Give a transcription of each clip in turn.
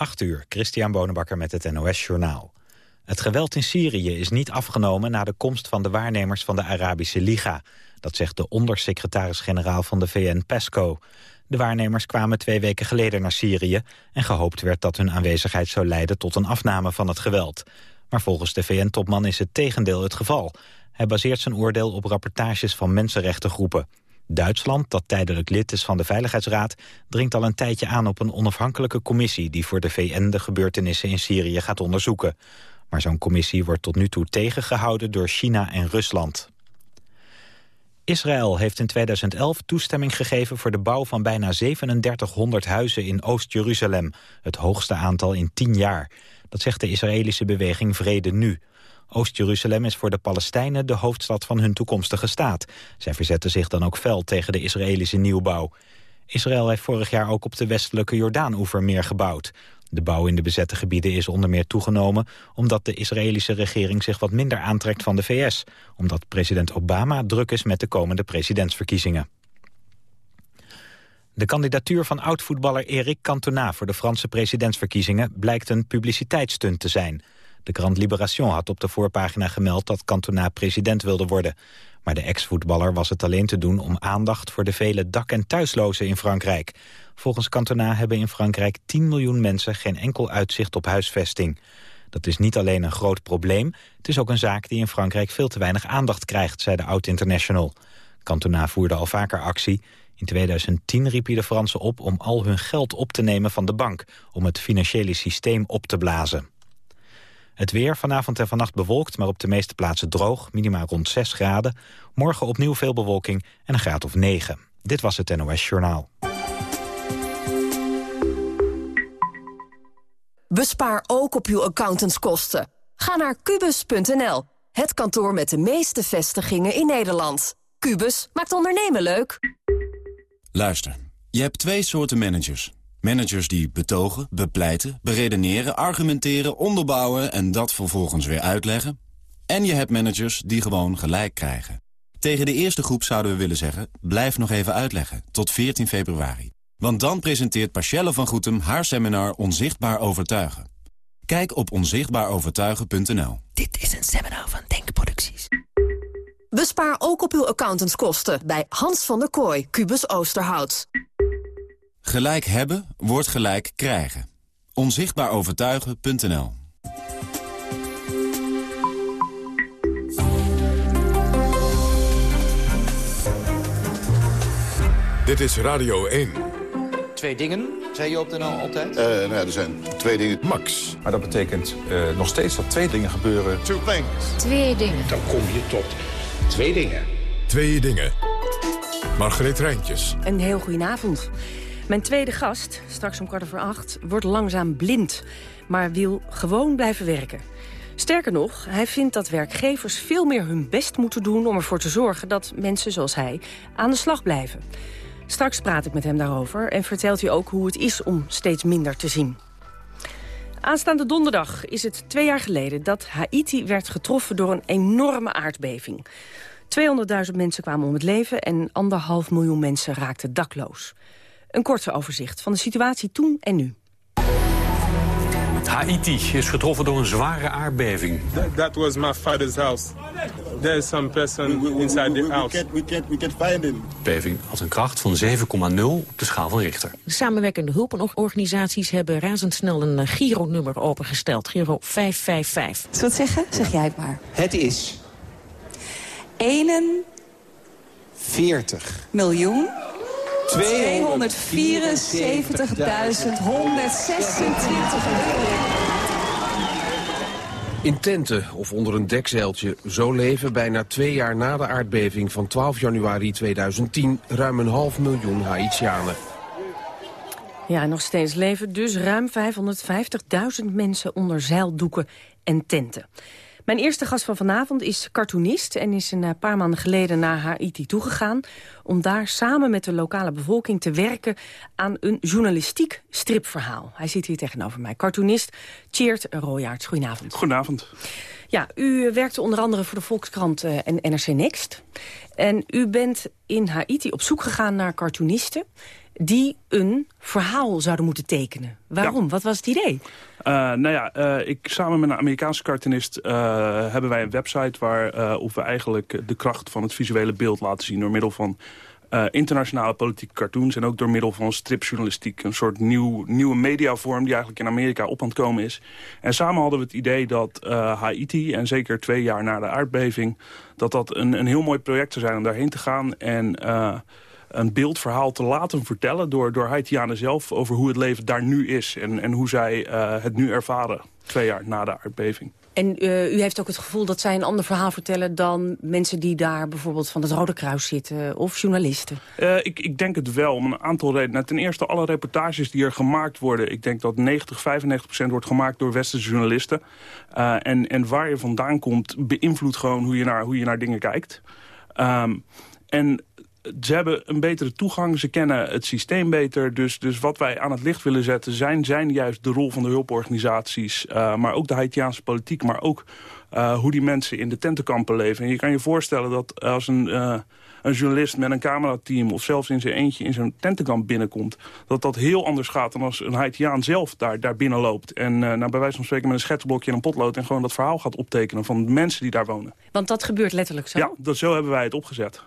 8 uur, Christian Bonenbakker met het NOS Journaal. Het geweld in Syrië is niet afgenomen na de komst van de waarnemers van de Arabische Liga. Dat zegt de ondersecretaris-generaal van de VN PESCO. De waarnemers kwamen twee weken geleden naar Syrië... en gehoopt werd dat hun aanwezigheid zou leiden tot een afname van het geweld. Maar volgens de VN-topman is het tegendeel het geval. Hij baseert zijn oordeel op rapportages van mensenrechtengroepen. Duitsland, dat tijdelijk lid is van de Veiligheidsraad... dringt al een tijdje aan op een onafhankelijke commissie... die voor de VN de gebeurtenissen in Syrië gaat onderzoeken. Maar zo'n commissie wordt tot nu toe tegengehouden door China en Rusland. Israël heeft in 2011 toestemming gegeven voor de bouw van bijna 3700 huizen in Oost-Jeruzalem. Het hoogste aantal in 10 jaar. Dat zegt de Israëlische beweging Vrede Nu. Oost-Jeruzalem is voor de Palestijnen de hoofdstad van hun toekomstige staat. Zij verzetten zich dan ook fel tegen de Israëlische nieuwbouw. Israël heeft vorig jaar ook op de westelijke Jordaan-oever meer gebouwd. De bouw in de bezette gebieden is onder meer toegenomen... omdat de Israëlische regering zich wat minder aantrekt van de VS. Omdat president Obama druk is met de komende presidentsverkiezingen. De kandidatuur van oud-voetballer Eric Cantona voor de Franse presidentsverkiezingen blijkt een publiciteitsstunt te zijn. De krant Libération had op de voorpagina gemeld dat Cantona president wilde worden. Maar de ex-voetballer was het alleen te doen om aandacht voor de vele dak- en thuislozen in Frankrijk. Volgens Cantona hebben in Frankrijk 10 miljoen mensen geen enkel uitzicht op huisvesting. Dat is niet alleen een groot probleem, het is ook een zaak die in Frankrijk veel te weinig aandacht krijgt, zei de oud-international. Cantona voerde al vaker actie. In 2010 riep hij de Fransen op om al hun geld op te nemen van de bank, om het financiële systeem op te blazen. Het weer vanavond en vannacht bewolkt, maar op de meeste plaatsen droog. Minima rond 6 graden. Morgen opnieuw veel bewolking en een graad of 9. Dit was het NOS Journaal. Bespaar ook op uw accountantskosten. Ga naar kubus.nl, het kantoor met de meeste vestigingen in Nederland. Kubus maakt ondernemen leuk. Luister, je hebt twee soorten managers. Managers die betogen, bepleiten, beredeneren, argumenteren, onderbouwen... en dat vervolgens weer uitleggen. En je hebt managers die gewoon gelijk krijgen. Tegen de eerste groep zouden we willen zeggen... blijf nog even uitleggen, tot 14 februari. Want dan presenteert Pachelle van Goetem haar seminar Onzichtbaar Overtuigen. Kijk op onzichtbaarovertuigen.nl. Dit is een seminar van Denkproducties. Bespaar ook op uw accountantskosten bij Hans van der Kooi, Kubus Oosterhout. Gelijk hebben wordt gelijk krijgen. Onzichtbaarovertuigen.nl Dit is Radio 1. Twee dingen, zei je op de NL altijd? Uh, nou ja, er zijn twee dingen. Max. Maar dat betekent uh, nog steeds dat twee dingen gebeuren. Two things. Twee dingen. Dan kom je tot twee dingen. Twee dingen. Margreet Rijntjes. Een heel goedenavond. Mijn tweede gast, straks om kwart over acht, wordt langzaam blind... maar wil gewoon blijven werken. Sterker nog, hij vindt dat werkgevers veel meer hun best moeten doen... om ervoor te zorgen dat mensen zoals hij aan de slag blijven. Straks praat ik met hem daarover en vertelt hij ook hoe het is om steeds minder te zien. Aanstaande donderdag is het twee jaar geleden dat Haiti werd getroffen door een enorme aardbeving. 200.000 mensen kwamen om het leven en anderhalf miljoen mensen raakten dakloos. Een korte overzicht van de situatie toen en nu. Haiti is getroffen door een zware aardbeving. That was my father's house. There is some person inside the house. We can't, we can't find him. De beving had een kracht van 7,0 op de schaal van Richter. De samenwerkende hulporganisaties hebben razendsnel een Giro-nummer opengesteld. Giro 555. Zal het zeggen? Zeg jij het maar. Het is 41 miljoen 274.126 euro. In tenten of onder een dekzeiltje. Zo leven bijna twee jaar na de aardbeving van 12 januari 2010 ruim een half miljoen Haitianen. Ja, nog steeds leven dus ruim 550.000 mensen onder zeildoeken en tenten. Mijn eerste gast van vanavond is cartoonist... en is een paar maanden geleden naar Haiti toegegaan... om daar samen met de lokale bevolking te werken... aan een journalistiek stripverhaal. Hij zit hier tegenover mij. Cartoonist Cheert Royaerts. Goedenavond. Goedenavond. Ja, u werkte onder andere voor de Volkskrant en NRC Next. En u bent in Haiti op zoek gegaan naar cartoonisten... die een verhaal zouden moeten tekenen. Waarom? Wat was het idee? Uh, nou ja, uh, ik, samen met een Amerikaanse cartoonist uh, hebben wij een website... waarop we eigenlijk de kracht van het visuele beeld laten zien... door middel van internationale politieke cartoons... en ook door middel van stripjournalistiek. Een soort nieuw, nieuwe mediavorm die eigenlijk in Amerika op aan het komen is. En samen hadden we het idee dat Haiti, en zeker twee jaar na de aardbeving... dat dat een, een heel mooi project zou zijn om daarheen te gaan... en een beeldverhaal te laten vertellen door, door Haitianen zelf... over hoe het leven daar nu is en, en hoe zij uh, het nu ervaren, twee jaar na de aardbeving. En uh, u heeft ook het gevoel dat zij een ander verhaal vertellen... dan mensen die daar bijvoorbeeld van het Rode Kruis zitten of journalisten? Uh, ik, ik denk het wel, om een aantal redenen. Nou, ten eerste alle reportages die er gemaakt worden. Ik denk dat 90, 95 procent wordt gemaakt door westerse journalisten. Uh, en, en waar je vandaan komt beïnvloedt gewoon hoe je naar, hoe je naar dingen kijkt. Um, en ze hebben een betere toegang, ze kennen het systeem beter. Dus, dus wat wij aan het licht willen zetten zijn, zijn juist de rol van de hulporganisaties... Uh, maar ook de Haitiaanse politiek, maar ook uh, hoe die mensen in de tentenkampen leven. En je kan je voorstellen dat als een, uh, een journalist met een camerateam... of zelfs in zijn eentje in zo'n tentenkamp binnenkomt... dat dat heel anders gaat dan als een Haitiaan zelf daar, daar binnen loopt. En nou, bij wijze van spreken met een schetsblokje en een potlood... en gewoon dat verhaal gaat optekenen van de mensen die daar wonen. Want dat gebeurt letterlijk zo? Ja, dat, zo hebben wij het opgezet.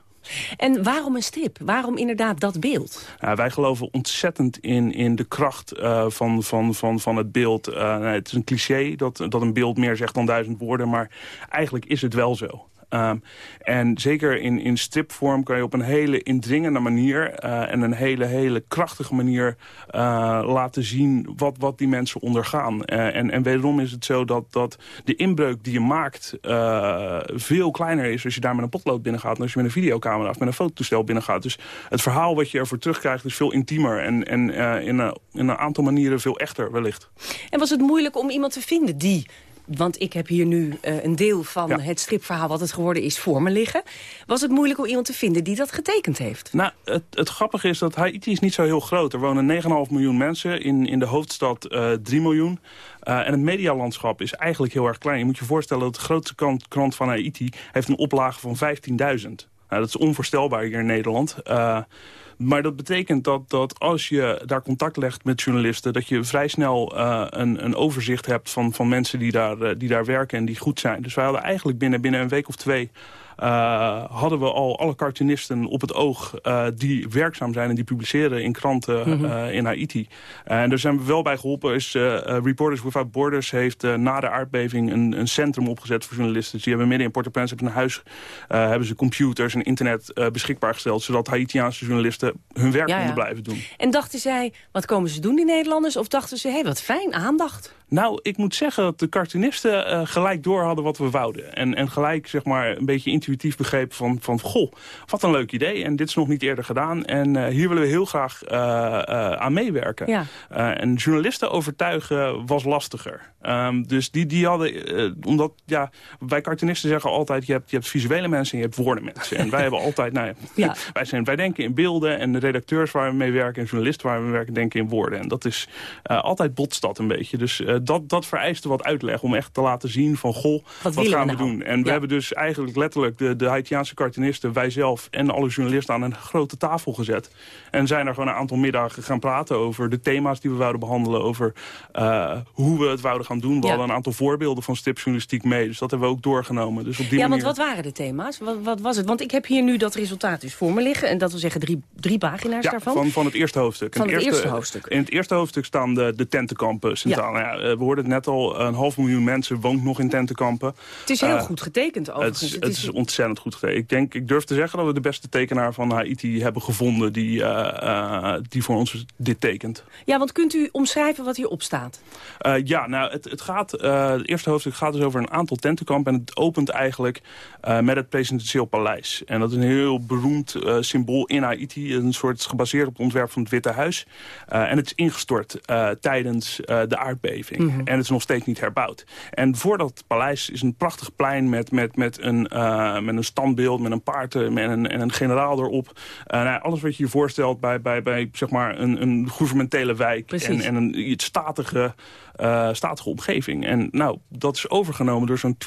En waarom een strip? Waarom inderdaad dat beeld? Wij geloven ontzettend in, in de kracht uh, van, van, van, van het beeld. Nee, het is een cliché dat, dat een beeld meer zegt dan duizend woorden... maar eigenlijk is het wel zo. Um, en zeker in, in stripvorm kan je op een hele indringende manier... Uh, en een hele, hele krachtige manier uh, laten zien wat, wat die mensen ondergaan. Uh, en, en wederom is het zo dat, dat de inbreuk die je maakt veel kleiner is... als je daar met een potlood binnengaat... dan als je met een videocamera of met een fototoestel binnengaat. Dus het verhaal wat je ervoor terugkrijgt is veel intiemer... en, en in, een, in een aantal manieren veel echter wellicht. En was het moeilijk om iemand te vinden die want ik heb hier nu uh, een deel van ja. het stripverhaal wat het geworden is voor me liggen. Was het moeilijk om iemand te vinden die dat getekend heeft? Nou, het, het grappige is dat Haiti is niet zo heel groot. Er wonen 9,5 miljoen mensen, in, in de hoofdstad uh, 3 miljoen. Uh, en het medialandschap is eigenlijk heel erg klein. Je moet je voorstellen dat de grootste krant, krant van Haiti heeft een oplage van 15.000. Nou, dat is onvoorstelbaar hier in Nederland. Maar dat betekent dat, dat als je daar contact legt met journalisten... dat je vrij snel uh, een, een overzicht hebt van, van mensen die daar, uh, die daar werken en die goed zijn. Dus wij hadden eigenlijk binnen, binnen een week of twee... Uh, hadden we al alle cartoonisten op het oog uh, die werkzaam zijn en die publiceren in kranten mm -hmm. uh, in Haiti. en daar zijn we wel bij geholpen. Is, Reporters Without Borders heeft na de aardbeving een, een, centrum opgezet voor journalisten. Dus die hebben midden in Port-au-Prince een huis, hebben ze computers en internet beschikbaar gesteld, zodat Haitiaanse journalisten hun werk ja, konden ja. blijven doen. En dachten zij, wat komen ze doen die Nederlanders? Of dachten ze, hé, hey, wat fijn, aandacht? Nou, ik moet zeggen dat de cartoonisten uh, gelijk door hadden wat we wouden. En, en gelijk zeg maar een beetje intuïtief begrepen van, van... goh, wat een leuk idee en dit is nog niet eerder gedaan. En uh, hier willen we heel graag uh, aan meewerken. Ja. en journalisten overtuigen was lastiger. Um, dus die, die hadden... omdat, ja, wij cartoonisten zeggen altijd... Je hebt, je hebt visuele mensen en je hebt woordenmensen. En wij hebben altijd... Nou ja, ja. wij, zijn, wij denken in beelden en de redacteurs waar we mee werken... en journalisten waar we mee werken denken in woorden. En dat is altijd botst dat een beetje. Dus dat, dat vereiste wat uitleg om echt te laten zien van... goh, wat, wat gaan we, nou? doen? En ja. we hebben dus eigenlijk letterlijk de, de Haitiaanse cartoonisten... wij zelf en alle journalisten aan een grote tafel gezet. En zijn er gewoon een aantal middagen gaan praten over de thema's die we wouden behandelen... over uh, hoe we het wouden gaan doen. We ja. hadden een aantal voorbeelden van stipjournalistiek mee. Dus dat hebben we ook doorgenomen. Dus op die ja, manier... want wat waren de thema's? Wat, wat, was het? Want ik heb hier nu dat resultaat dus voor me liggen. En dat wil zeggen drie, drie pagina's ja, daarvan. Van, van het eerste hoofdstuk. Van het eerste, eerste hoofdstuk. In het eerste hoofdstuk staan de, de tentenkampen centraal. Ja. Nou we hoorden het net al, een half miljoen mensen woont nog in tentenkampen. Het is heel uh, goed getekend overigens. Het is, het is, ontzettend goed getekend. Ik, denk, ik durf te zeggen dat we de beste tekenaar van Haiti hebben gevonden... die, uh, die voor ons dit tekent. Ja, want kunt u omschrijven wat hierop staat? ja, nou, het, het gaat, het eerste hoofdstuk gaat dus over een aantal tentenkampen... en het opent eigenlijk met het presidentieel paleis. En dat is een heel beroemd symbool in Haiti. Een soort gebaseerd op het ontwerp van het Witte Huis. en het is ingestort tijdens de aardbeving. Mm -hmm. En het is nog steeds niet herbouwd. En voor dat paleis is een prachtig plein met, met, met, een, uh, met een standbeeld, met een paard met een, en een generaal erop. Uh, nou, alles wat je je voorstelt bij, bij, bij zeg maar een, een gouvernementele wijk. En, en een iets statige, uh, statige omgeving. En nou, dat is overgenomen door zo'n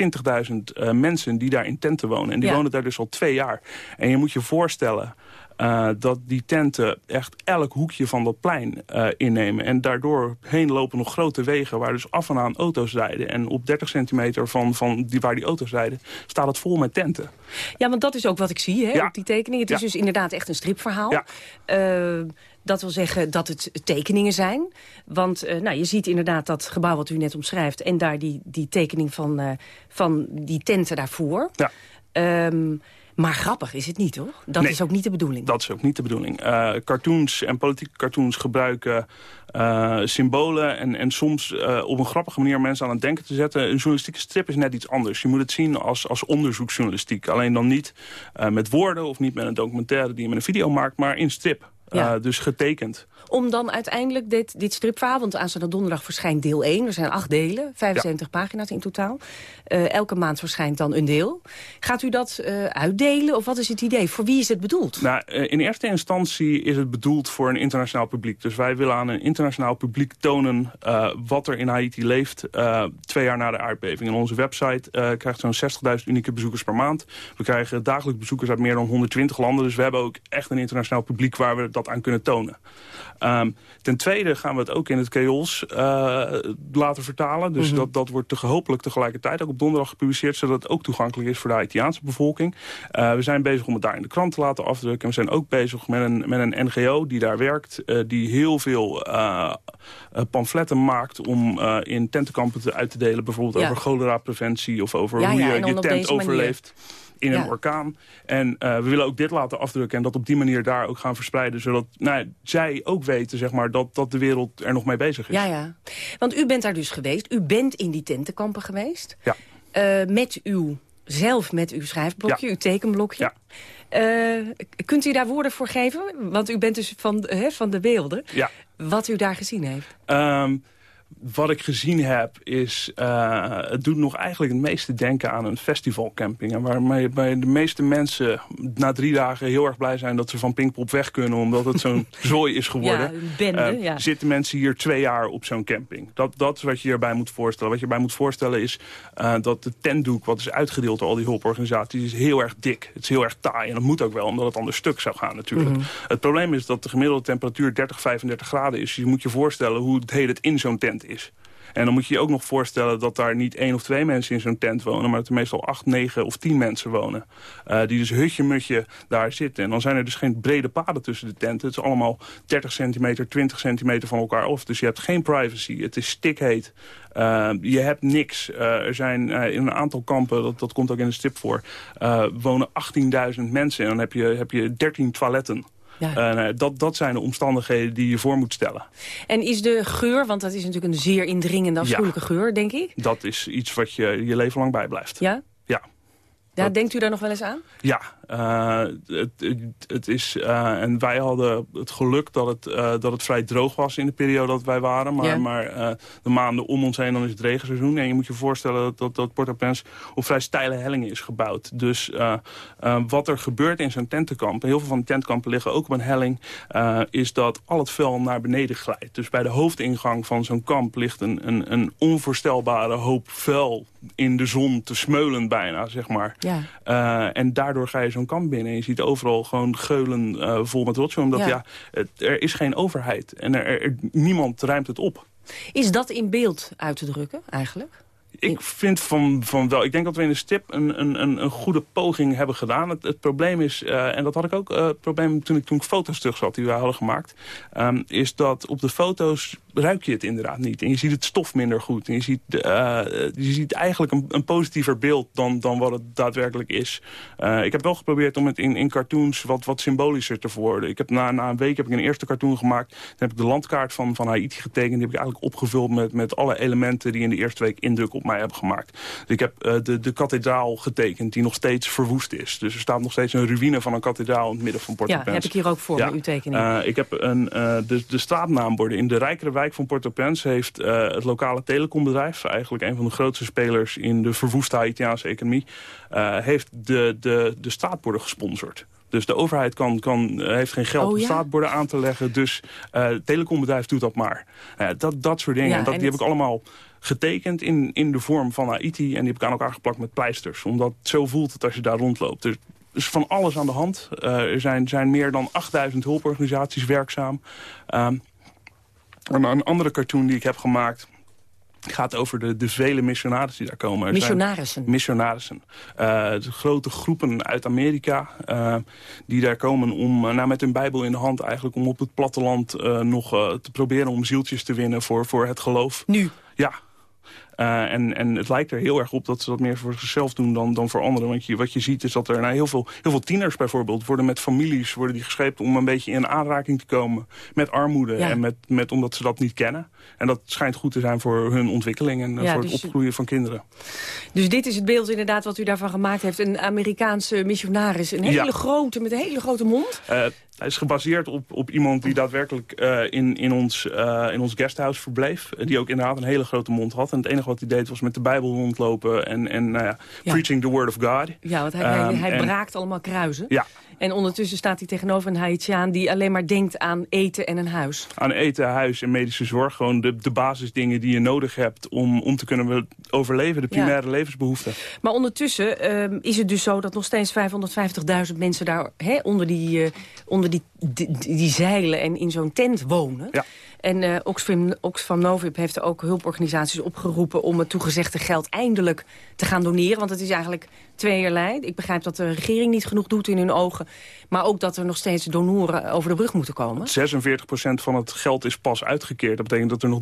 20.000 mensen die daar in tenten wonen. En die ja. wonen daar dus al twee jaar. En je moet je voorstellen... uh, dat die tenten echt elk hoekje van dat plein uh, innemen. En daardoor heen lopen nog grote wegen waar dus af en aan auto's rijden. En op 30 centimeter van, van die, waar die auto's rijden staat het vol met tenten. Ja, want dat is ook wat ik zie hè, ja. op die tekening. Het is dus inderdaad echt een stripverhaal. Ja. Uh, dat wil zeggen dat het tekeningen zijn. Want uh, nou, je ziet inderdaad dat gebouw wat u net omschrijft... en daar die, die tekening van, uh, van die tenten daarvoor. Ja. Um, maar grappig is het niet, toch? Dat nee, is ook niet de bedoeling. Dat is ook niet de bedoeling. Uh, cartoons en politieke cartoons gebruiken uh, symbolen... en, en soms uh, op een grappige manier mensen aan het denken te zetten. Een journalistieke strip is net iets anders. Je moet het zien als, als onderzoeksjournalistiek. Alleen dan niet met woorden of niet met een documentaire die je met een video maakt... maar in strip. Ja. Uh, dus getekend. Om dan uiteindelijk dit, dit stripverhaal, want aanstaande donderdag verschijnt deel 1. Er zijn acht delen, 75 ja. pagina's in totaal. Uh, elke maand verschijnt dan een deel. Gaat u dat uh, uitdelen of wat is het idee? Voor wie is het bedoeld? Nou, in eerste instantie is het bedoeld voor een internationaal publiek. Dus wij willen aan een internationaal publiek tonen wat er in Haiti leeft... twee jaar na de aardbeving. En onze website krijgt zo'n 60.000 unieke bezoekers per maand. We krijgen dagelijks bezoekers uit meer dan 120 landen. Dus we hebben ook echt een internationaal publiek waar we dat aan kunnen tonen. Um, ten tweede gaan we het ook in het Keols uh, laten vertalen. Dus mm -hmm. dat, dat wordt te, hopelijk tegelijkertijd ook op donderdag gepubliceerd... zodat het ook toegankelijk is voor de Haitiaanse bevolking. Uh, we zijn bezig om het daar in de krant te laten afdrukken. En we zijn ook bezig met een, met een NGO die daar werkt... Uh, die heel veel pamfletten maakt om in tentenkampen te, uit te delen... bijvoorbeeld ja. over cholera-preventie of over ja, hoe je je tent overleeft. Manier in een orkaan. En uh, we willen ook dit laten afdrukken en dat op die manier daar ook gaan verspreiden. Zodat nou, zij ook weten zeg maar, dat, dat de wereld er nog mee bezig is. Ja, ja. Want u bent daar dus geweest. U bent in die tentenkampen geweest. Ja. Uh, met uw, zelf met uw schrijfblokje, ja. uw tekenblokje. Ja. Uh, kunt u daar woorden voor geven? Want u bent dus van, hè, van de beelden. Ja. Wat u daar gezien heeft. Um, wat ik gezien heb is... Uh, het doet nog eigenlijk het meeste denken aan een festivalcamping. En waarmee bij de meeste mensen na drie dagen heel erg blij zijn... dat ze van Pinkpop weg kunnen omdat het zo'n zooi is geworden. Ja, bende, uh, ja. Zitten mensen hier twee jaar op zo'n camping. Dat, dat is wat je hierbij moet voorstellen. Wat je erbij moet voorstellen is uh, dat de tentdoek... wat is uitgedeeld door al die hulporganisaties... is heel erg dik. Het is heel erg taai. En dat moet ook wel, omdat het anders stuk zou gaan natuurlijk. Mm -hmm. Het probleem is dat de gemiddelde temperatuur 30, 35 graden is. Je moet je voorstellen hoe het heet het in zo'n tent is. En dan moet je je ook nog voorstellen dat daar niet één of twee mensen in zo'n tent wonen... maar dat er meestal acht, negen of tien mensen wonen. Uh, die dus hutje-mutje daar zitten. En dan zijn er dus geen brede paden tussen de tenten. Het is allemaal 30 centimeter, 20 centimeter van elkaar af. Dus je hebt geen privacy. Het is stikheet. Uh, je hebt niks. Uh, er zijn uh, in een aantal kampen, dat, dat komt ook in de stip voor... wonen 18.000 mensen en dan heb je, heb je 13 toiletten. Ja. Uh, dat, dat zijn de omstandigheden die je voor moet stellen. En is de geur, want dat is natuurlijk een zeer indringende afschuwelijke ja. geur, denk ik? Dat is iets wat je je leven lang bijblijft. Ja? Ja. Ja, dat... denkt u daar nog wel eens aan? Ja, uh, het, het, het, is, uh, en wij hadden het geluk dat het, uh, dat het vrij droog was in de periode dat wij waren. Maar, ja. maar de maanden om ons heen, dan is het regenseizoen. En je moet je voorstellen dat, dat, dat Port-au-Prince op vrij steile hellingen is gebouwd. Dus wat er gebeurt in zo'n tentenkamp, en heel veel van de tentkampen liggen ook op een helling, is dat al het vuil naar beneden glijdt. Dus bij de hoofdingang van zo'n kamp ligt een, een, een onvoorstelbare hoop vuil in de zon te smeulen bijna, zeg maar. Ja. en daardoor ga je zo'n kamp binnen. En je ziet overal gewoon geulen uh, vol met rotzooi. Omdat ja, ja het, er is geen overheid. En er, er, niemand ruimt het op. Is dat in beeld uit te drukken eigenlijk? Ik vind van, van wel. Ik denk dat we in de stip een, een, een goede poging hebben gedaan. Het, het probleem is, uh, en dat had ik ook uh, het probleem toen ik, toen ik foto's terug zat die we hadden gemaakt. Um, is dat op de foto's ruik je het inderdaad niet. En je ziet het stof minder goed. En je ziet, uh, je ziet eigenlijk een, een positiever beeld dan, dan wat het daadwerkelijk is. Uh, ik heb wel geprobeerd om het in, in cartoons wat, wat symbolischer te worden. Ik heb na, na een week heb ik een eerste cartoon gemaakt. Dan heb ik de landkaart van, van Haiti getekend. Die heb ik eigenlijk opgevuld met, met alle elementen die in de eerste week indruk op mij hebben gemaakt. Dus ik heb uh, de, de kathedraal getekend die nog steeds verwoest is. Dus er staat nog steeds een ruïne van een kathedraal in het midden van Port-au-Prince. Ja, heb ik hier ook voor ja. uw tekening. ik heb een, de, de straatnaamborden in de rijkere wijk van Port-au-Prince heeft uh, het lokale telecombedrijf... eigenlijk een van de grootste spelers in de verwoeste Haitiaanse economie... Uh, heeft de, de, de straatborden gesponsord. Dus de overheid kan, kan, heeft geen geld oh, om ja? straatborden aan te leggen. Dus uh, het telecombedrijf doet dat maar. dat, dat soort dingen. Ja, en dat, en die het... heb ik allemaal getekend in, in de vorm van Haiti. En die heb ik aan elkaar geplakt met pleisters. Omdat zo voelt het als je daar rondloopt. Dus is van alles aan de hand. er zijn, zijn meer dan 8000 hulporganisaties werkzaam. Um, een andere cartoon die ik heb gemaakt gaat over de, de vele missionarissen die daar komen. Er missionarissen? missionarissen. Uh, de grote groepen uit Amerika uh, die daar komen om, uh, nou, met hun bijbel in de hand eigenlijk... om op het platteland nog te proberen om zieltjes te winnen voor, voor het geloof. Nu? Ja, uh, en, en het lijkt er heel erg op dat ze dat meer voor zichzelf doen dan, dan voor anderen. Want je, wat je ziet is dat er nou, heel, veel, heel veel tieners bijvoorbeeld worden met families worden die gescheept om een beetje in aanraking te komen met armoede. En met, met, omdat ze dat niet kennen. En dat schijnt goed te zijn voor hun ontwikkeling en ja, voor het dus opgroeien van kinderen. Dus dit is het beeld inderdaad wat u daarvan gemaakt heeft. Een Amerikaanse missionaris. Een hele grote, met een hele grote mond. Uh, hij is gebaseerd op, op iemand die daadwerkelijk uh, in, in, ons, uh, in ons guesthouse verbleef. Die ook inderdaad een hele grote mond had. En het enige wat hij deed was met de Bijbel rondlopen en, en uh, ja, preaching the word of God. Ja, want hij, um, hij, hij braakt allemaal kruisen. Ja, en ondertussen staat hij tegenover een Haitiaan die alleen maar denkt aan eten en een huis. Aan eten, huis en medische zorg. Gewoon de, de basisdingen die je nodig hebt om, om te kunnen overleven. De primaire ja. levensbehoeften. Maar ondertussen uh, is het dus zo dat nog steeds 550.000 mensen daar onder, die, uh, onder die, die, die, zeilen en in zo'n tent wonen. Ja. En uh, Oxfam, Oxfam Novib heeft ook hulporganisaties opgeroepen... om het toegezegde geld eindelijk te gaan doneren. Want het is eigenlijk tweeërlei. Ik begrijp dat de regering niet genoeg doet in hun ogen. Maar ook dat er nog steeds donoren over de brug moeten komen. 46% van het geld is pas uitgekeerd. Dat betekent dat er nog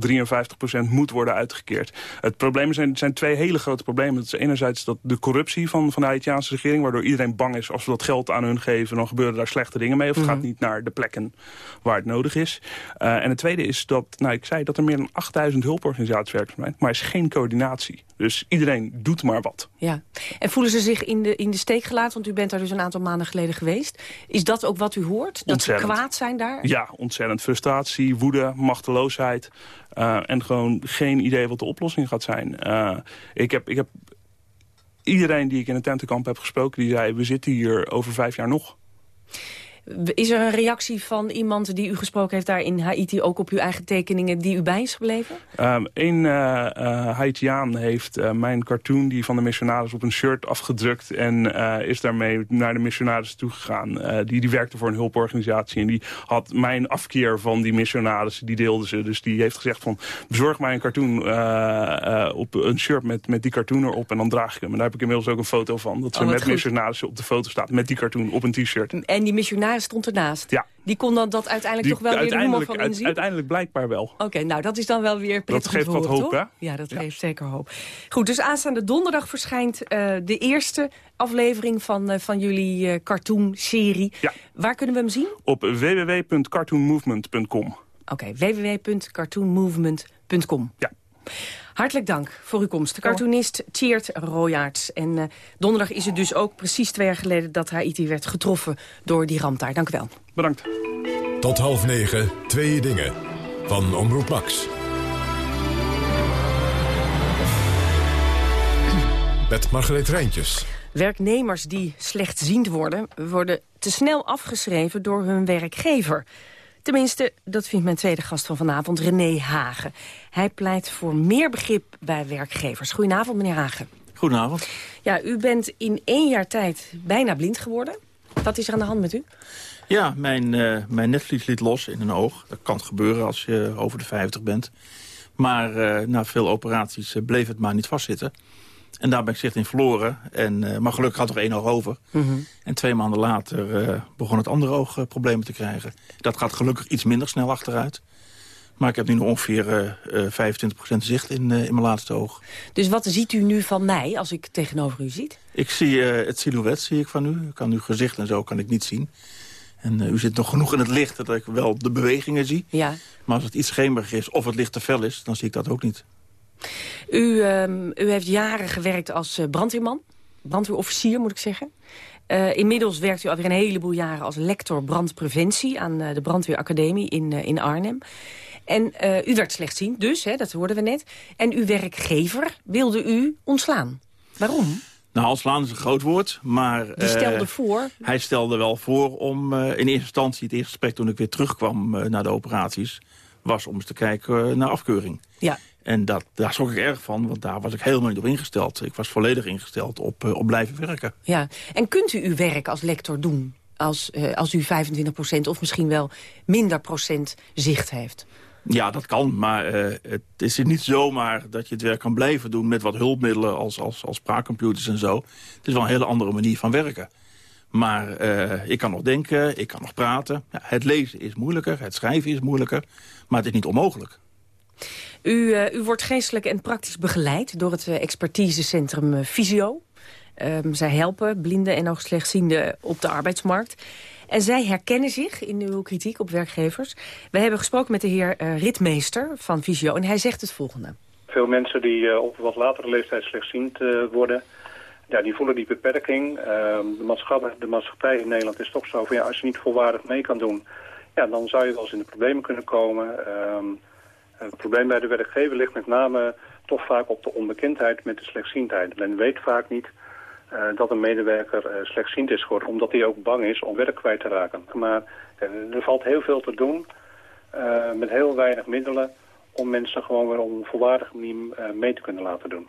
53% moet worden uitgekeerd. Het probleem zijn, zijn twee hele grote problemen. Het is enerzijds dat de corruptie van, van de Haitiaanse regering... waardoor iedereen bang is als we dat geld aan hun geven... dan gebeuren daar slechte dingen mee. Of het mm -hmm. gaat niet naar de plekken waar het nodig is. Uh, en het tweede is dat, nou ik zei dat er meer dan 8000 hulporganisaties zijn. Maar er is geen coördinatie. Dus iedereen doet maar wat. Ja. En voelen ze zich in de, in de steek gelaten? Want u bent daar dus een aantal maanden geleden geweest. Is dat ook wat u hoort? Dat ontzettend. ze kwaad zijn daar? Ja, ontzettend. Frustratie, woede, machteloosheid. Uh, en gewoon geen idee wat de oplossing gaat zijn. Uh, ik, heb, ik heb iedereen die ik in het tentenkamp heb gesproken... die zei, we zitten hier over vijf jaar nog. Is er een reactie van iemand die u gesproken heeft daar in Haiti... ook op uw eigen tekeningen die u bij is gebleven? Um, een uh, Haitiaan heeft uh, mijn cartoon die van de missionaris op een shirt afgedrukt... en is daarmee naar de missionaris toegegaan. die, die werkte voor een hulporganisatie en die had mijn afkeer van die missionaris. Die deelde ze, dus die heeft gezegd van... bezorg mij een cartoon op een shirt met, met die cartoon erop en dan draag ik hem. En daar heb ik inmiddels ook een foto van. Dat ze Oh, met goed. missionarissen op de foto staat met die cartoon op een t-shirt. En die missionaris stond ernaast? Ja. Die kon dan dat uiteindelijk Die- toch wel weer humor van inzien? uiteindelijk blijkbaar wel. Oké, nou dat is dan wel weer prettig geeft om te wat hoop, toch? hè? Ja, dat geeft zeker hoop. Goed, dus aanstaande donderdag verschijnt eh, de eerste aflevering van, eh, van jullie eh, cartoon-serie. Ja. Waar kunnen we hem zien? Op www.cartoonmovement.com. Oké, www.cartoonmovement.com. Ja. Hartelijk dank voor uw komst. De cartoonist Tjeerd Royaerts. En eh, donderdag is het dus ook precies twee jaar geleden... dat Haiti werd getroffen door die ramp daar. Dank u wel. Bedankt. Tot half negen, twee dingen. Van Omroep Max. Met Margreet Rijntjes. Werknemers die slechtziend worden... worden te snel afgeschreven door hun werkgever. Tenminste, dat vindt mijn tweede gast van vanavond, René Hagen. Hij pleit voor meer begrip bij werkgevers. Goedenavond, meneer Hagen. Goedenavond. Ja, u bent in één jaar tijd bijna blind geworden. Wat is er aan de hand met u? Ja, mijn, eh, mijn netvlies liet los in een oog. Dat kan gebeuren als je over de 50 bent. Maar eh, na veel operaties eh, bleef het maar niet vastzitten. En daar ben ik zicht in verloren. En, maar gelukkig had er één oog over. En twee maanden later begon het andere oog problemen te krijgen. Dat gaat gelukkig iets minder snel achteruit. Maar ik heb nu nog ongeveer eh, eh, 25% zicht in, eh, in mijn laatste oog. Dus wat ziet u nu van mij als ik tegenover u zit? Ik zie eh, het silhouet zie ik van u. Ik kan uw gezicht en zo kan ik niet zien. En eh, u zit nog genoeg in het licht dat ik wel de bewegingen zie. Ja. Maar als het iets schemerig is of het licht te fel is, dan zie ik dat ook niet. U, ehm, u heeft jaren gewerkt als eh, brandweerman. Brandweerofficier, moet ik zeggen. Eh, inmiddels werkt u alweer een heleboel jaren als lector brandpreventie... aan eh, de Brandweeracademie in, eh, in Arnhem. En eh, u werd slechtziend, dus, hè, dat hoorden we net. En uw werkgever wilde u ontslaan. Waarom? Nou, ontslaan is een groot woord, maar... Die eh, stelde voor... Hij stelde wel voor om eh, in eerste instantie, het eerste gesprek toen ik weer terugkwam eh, naar de operaties, was om eens te kijken eh, naar afkeuring. Ja. En dat, daar schrok ik erg van, want daar was ik helemaal niet op ingesteld. Ik was volledig ingesteld op, op blijven werken. Ja, en kunt u uw werk als lector doen als, als u 25% of misschien wel minder procent zicht heeft? Ja, dat kan, maar uh, het is niet zomaar dat je het werk kan blijven doen... met wat hulpmiddelen als, als, als spraakcomputers en zo. Het is wel een hele andere manier van werken. Maar uh, ik kan nog denken, ik kan nog praten. Ja, het lezen is moeilijker, het schrijven is moeilijker, maar het is niet onmogelijk. U, uh, u wordt geestelijk en praktisch begeleid door het expertisecentrum Visio. Um, zij helpen blinden en ook slechtzienden op de arbeidsmarkt. En zij herkennen zich in uw kritiek op werkgevers. We hebben gesproken met de heer uh, Ritmeester van Visio en hij zegt het volgende. Veel mensen die uh, op wat latere leeftijd slechtziend uh, worden... Ja, die voelen die beperking. Ehm, de, maatschappij, de maatschappij in Nederland is toch zo van... Ja, als je niet volwaardig mee kan doen... Ja, dan zou je wel eens in de problemen kunnen komen. Ehm, het probleem bij de werkgever ligt met name toch vaak op de onbekendheid met de slechtziendheid. Men weet vaak niet dat een medewerker uh, slechtziend is geworden, omdat hij ook bang is om werk kwijt te raken. Maar uh, er valt heel veel te doen met heel weinig middelen om mensen gewoon weer op een volwaardige manier mee te kunnen laten doen.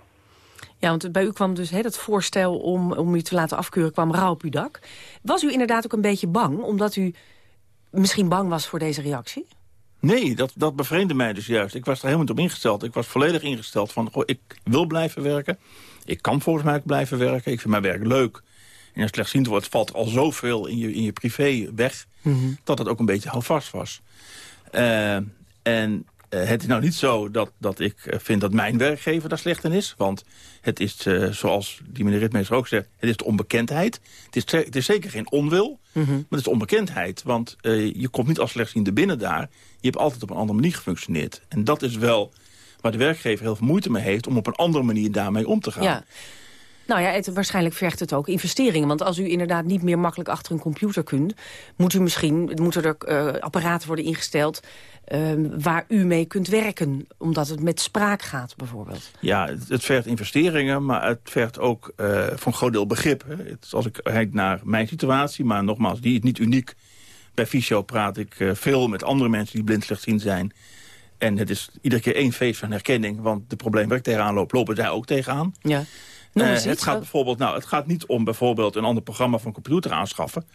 Ja, want bij u kwam dus hè, dat voorstel om, om u te laten afkeuren, kwam rauw op uw dak. Was u inderdaad ook een beetje bang, omdat u misschien bang was voor deze reactie? Nee, dat, dat bevreemde mij dus juist. Ik was er helemaal niet op ingesteld. Ik was volledig ingesteld van, goh, ik wil blijven werken. Ik kan volgens mij blijven werken. Ik vind mijn werk leuk. En als slechtziend wordt, valt al zoveel in je, in je privé weg... Mm -hmm. dat het ook een beetje houvast was. Uh, en uh, het is nou niet zo dat, dat ik vind dat mijn werkgever daar slecht in is. Want het is, uh, zoals die meneer Ritmeester ook zegt, het is de onbekendheid. Het is, het is zeker geen onwil, mm -hmm. maar het is de onbekendheid. Want je komt niet als slechtziende binnen daar. Je hebt altijd op een andere manier gefunctioneerd. En dat is wel waar de werkgever heel veel moeite mee heeft... om op een andere manier daarmee om te gaan. Ja. Nou ja, het, waarschijnlijk vergt het ook investeringen. Want als u inderdaad niet meer makkelijk achter een computer kunt... moet u misschien, moeten er uh, apparaten worden ingesteld... Uh, waar u mee kunt werken, omdat het met spraak gaat bijvoorbeeld. Ja, het, het vergt investeringen, maar het vergt ook uh, voor een groot deel begrip. Hè. Het, als ik kijk naar mijn situatie, maar nogmaals, die is niet uniek. Bij Fysio praat ik uh, veel met andere mensen die blind slechtziend zijn... En het is iedere keer één feest van herkenning. Want de probleem waar ik tegenaan loop, lopen zij ook tegenaan. Ja. Uh, het, gaat bijvoorbeeld, nou, het gaat niet om bijvoorbeeld een ander programma van computer aanschaffen.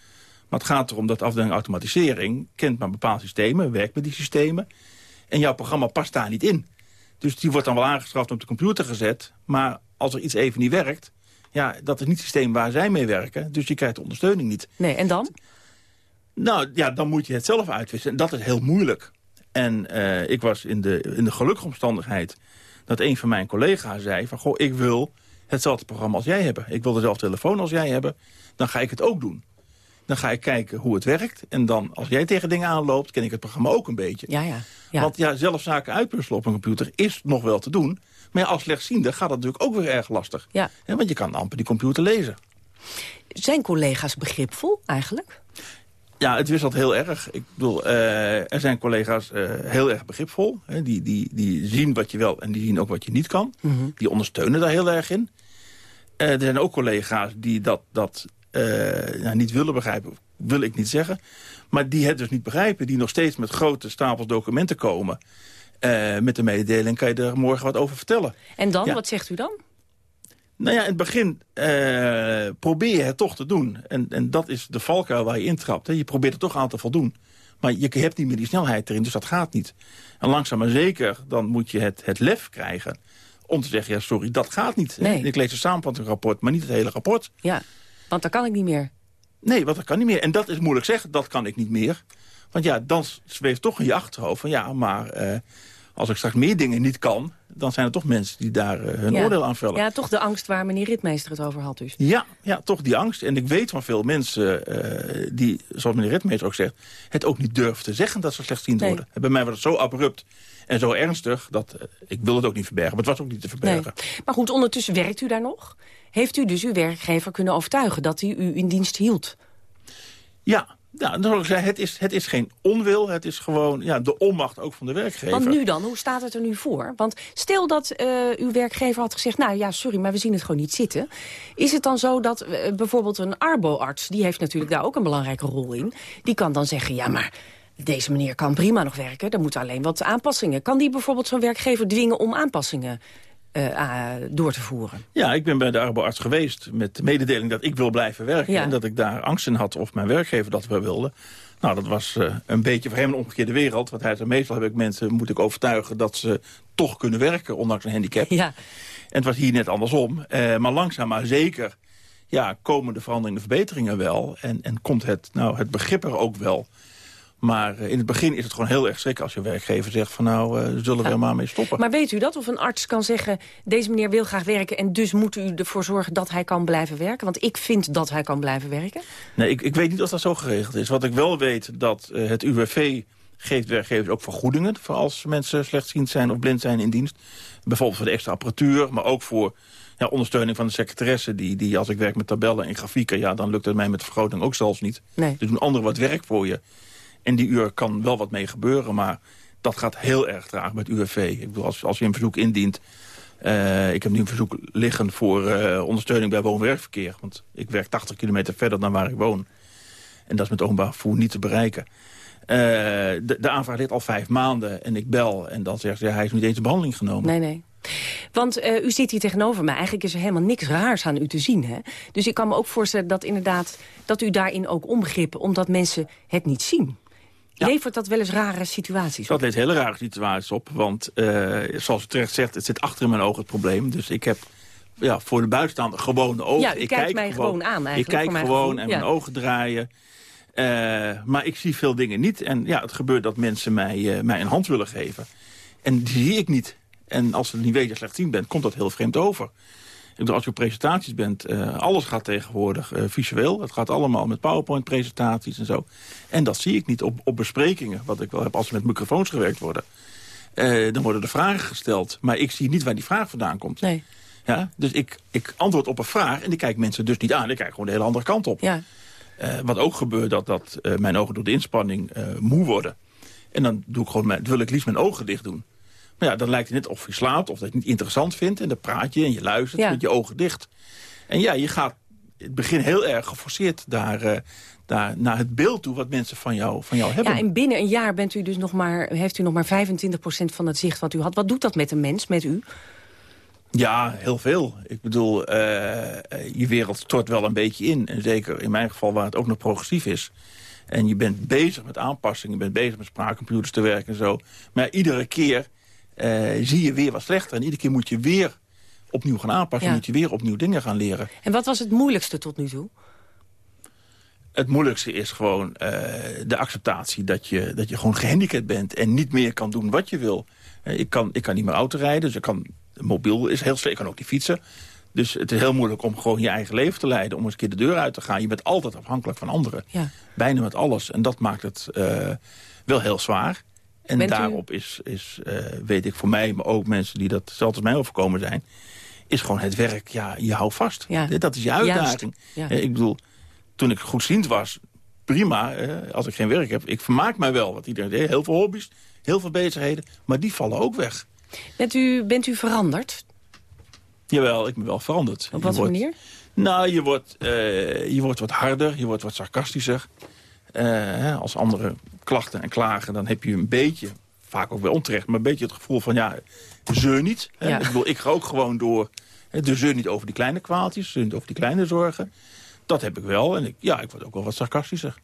Maar het gaat erom dat de afdeling automatisering kent maar bepaalde systemen, werkt met die systemen. En jouw programma past daar niet in. Dus die wordt dan wel aangeschaft op de computer gezet. Maar als er iets even niet werkt, ja, dat is niet het systeem waar zij mee werken. Dus je krijgt de ondersteuning niet. Nee, en dan? Nou, ja, dan moet je het zelf uitwissen. En dat is heel moeilijk. En uh, ik was in de, in de gelukkige omstandigheid dat een van mijn collega's zei... van goh, ik wil hetzelfde programma als jij hebben. Ik wil dezelfde telefoon als jij hebben. Dan ga ik het ook doen. Dan ga ik kijken hoe het werkt. En dan, als jij tegen dingen aanloopt, ken ik het programma ook een beetje. Ja, ja. ja. Want ja, zelf zaken uitpuzzelen op een computer is nog wel te doen. Maar ja, als slechtziende gaat dat natuurlijk ook weer erg lastig. Ja. ja want je kan amper die computer lezen. Zijn collega's begripvol eigenlijk? Ja, het wisselt heel erg. Ik bedoel, uh, er zijn collega's uh, heel erg begripvol. Hè, die, die, die zien wat je wel en die zien ook wat je niet kan. Mm -hmm. Die ondersteunen daar heel erg in. Uh, er zijn ook collega's die dat, dat nou, niet willen begrijpen. Wil ik niet zeggen. Maar die het dus niet begrijpen. Die nog steeds met grote stapels documenten komen. met de mededeling kan je er morgen wat over vertellen. En dan? Ja. Wat zegt u dan? Nou ja, in het begin uh, probeer je het toch te doen. En, en dat is de valkuil waar je intrapt. Hè. Je probeert er toch aan te voldoen. Maar je hebt niet meer die snelheid erin, dus dat gaat niet. En langzaam maar zeker, dan moet je het, het lef krijgen... om te zeggen, ja, sorry, dat gaat niet. Nee. Ik lees een samenvattingrapport, maar niet het hele rapport. Ja, want dat kan ik niet meer. Nee, want dat kan niet meer. En dat is moeilijk zeggen, dat kan ik niet meer. Want ja, dan zweeft toch in je achterhoofd van... ja, maar uh, als ik straks meer dingen niet kan dan zijn er toch mensen die daar uh, hun ja. oordeel aan vellen. Ja, toch de angst waar meneer Ritmeester het over had dus. Ja, ja toch die angst. En ik weet van veel mensen uh, die, zoals meneer Ritmeester ook zegt... het ook niet durven te zeggen dat ze slechtziend nee. worden. En bij mij was het zo abrupt en zo ernstig... dat uh, ik wil het ook niet verbergen, maar het was ook niet te verbergen. Nee. Maar goed, ondertussen werkt u daar nog? Heeft u dus uw werkgever kunnen overtuigen dat hij u in dienst hield? Ja, ja, dan zou ik het is, het is geen onwil, het is gewoon ja, de onmacht ook van de werkgever. Want nu dan, hoe staat het er nu voor? Want stel dat uh, uw werkgever had gezegd, nou ja, sorry, maar we zien het gewoon niet zitten. Is het dan zo dat uh, bijvoorbeeld een arboarts, die heeft natuurlijk daar ook een belangrijke rol in, die kan dan zeggen, ja maar deze meneer kan prima nog werken. Er moeten alleen wat aanpassingen. Kan die bijvoorbeeld zo'n werkgever dwingen om aanpassingen uh, door te voeren? Ja, ik ben bij de arbeidsarts geweest met de mededeling dat ik wil blijven werken. Ja. En dat ik daar angst in had of mijn werkgever dat wel wilde. Nou, dat was uh, een beetje voor hem een omgekeerde wereld. Want hij zei, meestal heb ik mensen, moet ik overtuigen dat ze toch kunnen werken, ondanks een handicap. Ja. En het was hier net andersom. Uh, maar langzaam maar zeker ja, komen de veranderingen, de verbeteringen wel. En, en komt het, nou, het begrip er ook wel. Maar uh, in het begin is het gewoon heel erg schrik als je werkgever zegt van nou, uh, zullen we er maar mee stoppen. Maar weet u dat? Of een arts kan zeggen, deze meneer wil graag werken... en dus moet u ervoor zorgen dat hij kan blijven werken? Want ik vind dat hij kan blijven werken. Nee, ik, ik weet niet of dat zo geregeld is. Wat ik wel weet, dat uh, het UWV geeft werkgevers ook vergoedingen... voor als mensen slechtziend zijn of blind zijn in dienst. Bijvoorbeeld voor de extra apparatuur, maar ook voor ja, ondersteuning van de secretaresse... Die, die als ik werk met tabellen en grafieken... ja, dan lukt het mij met de vergroting ook zelfs niet. Nee. Dus doen anderen wat werk voor je. En die uur kan wel wat mee gebeuren, maar dat gaat heel erg traag met UWV. Ik bedoel, als, als je een verzoek indient... Uh, ik heb nu een verzoek liggen voor uh, ondersteuning bij woon-werkverkeer. Want ik werk 80 kilometer verder dan waar ik woon. En dat is met openbaar vervoer niet te bereiken. Uh, de, de, aanvraag ligt al vijf maanden en ik bel. En dan zegt ze, hij is niet eens in behandeling genomen. Nee, nee. Want u zit hier tegenover mij. Eigenlijk is er helemaal niks raars aan u te zien. Hè? Dus ik kan me ook voorstellen dat inderdaad dat u daarin ook onbegrip... omdat mensen het niet zien. Ja. Levert dat wel eens rare situaties op? Dat levert hele rare situaties op. Want uh, zoals u terecht zegt, het zit achter in mijn ogen het probleem. Dus ik heb ja, voor de buitenstaander gewone ogen. Ja, ik kijk mij gewoon, aan eigenlijk. Ik kijk gewoon en ja. mijn ogen draaien. Uh, maar ik zie veel dingen niet. En ja, het gebeurt dat mensen mij, uh, mij een hand willen geven. En die zie ik niet. En als je niet weet dat je slechtziend bent, komt dat heel vreemd over. Ik als je op presentaties bent, uh, alles gaat tegenwoordig uh, visueel. Het gaat allemaal met PowerPoint-presentaties en zo. En dat zie ik niet op, op besprekingen, wat ik wel heb als er met microfoons gewerkt worden. Uh, dan worden er vragen gesteld, maar ik zie niet waar die vraag vandaan komt. Nee. Ja, dus ik, ik antwoord op een vraag en die kijken mensen dus niet aan. Ik kijk gewoon de hele andere kant op. Ja. Wat ook gebeurt, dat, dat mijn ogen door de inspanning moe worden. En dan doe ik gewoon mijn, wil ik liefst mijn ogen dicht doen. Maar ja, dan lijkt het net of je slaapt of dat je het niet interessant vindt. En dan praat je en je luistert Ja. met je ogen dicht. En ja, je gaat in het begin heel erg geforceerd daar, uh, daar naar het beeld toe... wat mensen van jou, van jou hebben. Ja, en binnen een jaar bent u dus nog maar, heeft u nog maar 25% van het zicht wat u had. Wat doet dat met een mens, met u? Ja, heel veel. Ik bedoel, uh, je wereld stort wel een beetje in. En zeker in mijn geval waar het ook nog progressief is. En je bent bezig met aanpassingen, je bent bezig met spraakcomputers te werken en zo. Maar iedere keer zie je weer wat slechter. En iedere keer moet je weer opnieuw gaan aanpassen. Ja. Moet je weer opnieuw dingen gaan leren. En wat was het moeilijkste tot nu toe? Het moeilijkste is gewoon uh, de acceptatie dat je, dat je gewoon gehandicapt bent... en niet meer kan doen wat je wil. Uh, ik, kan, ik kan niet meer auto rijden, dus ik kan, mobiel is heel slecht. Ik kan ook niet fietsen. Dus het is heel moeilijk om gewoon je eigen leven te leiden. Om eens een keer de deur uit te gaan. Je bent altijd afhankelijk van anderen. Ja. Bijna met alles. En dat maakt het uh, wel heel zwaar. En Bent daarop u... is, is uh, weet ik voor mij, maar ook mensen die dat zelfs als mij overkomen zijn... is gewoon het werk, ja, je houdt vast. Ja. Dat is je uitdaging. Ja. Ik bedoel, toen ik goedziend was, prima, eh, als ik geen werk heb. Ik vermaak mij wel, want iedereen heeft heel veel hobby's, heel veel bezigheden. Maar die vallen ook weg. Bent u, bent u veranderd? Jawel, ik ben wel veranderd. Op wat wordt, manier? Nou, je wordt, uh, je wordt wat harder, je wordt wat sarcastischer. Uh, hè, als andere klachten en klagen, dan heb je een beetje, vaak ook wel onterecht... maar een beetje het gevoel van, ja, zeur niet. Ja. Ik, bedoel, ik ga ook gewoon door. Hè, de zeur niet over die kleine kwaaltjes, zeur niet over die kleine zorgen. Dat heb ik wel. En ik, ja, ik word ook wel wat sarcastischer.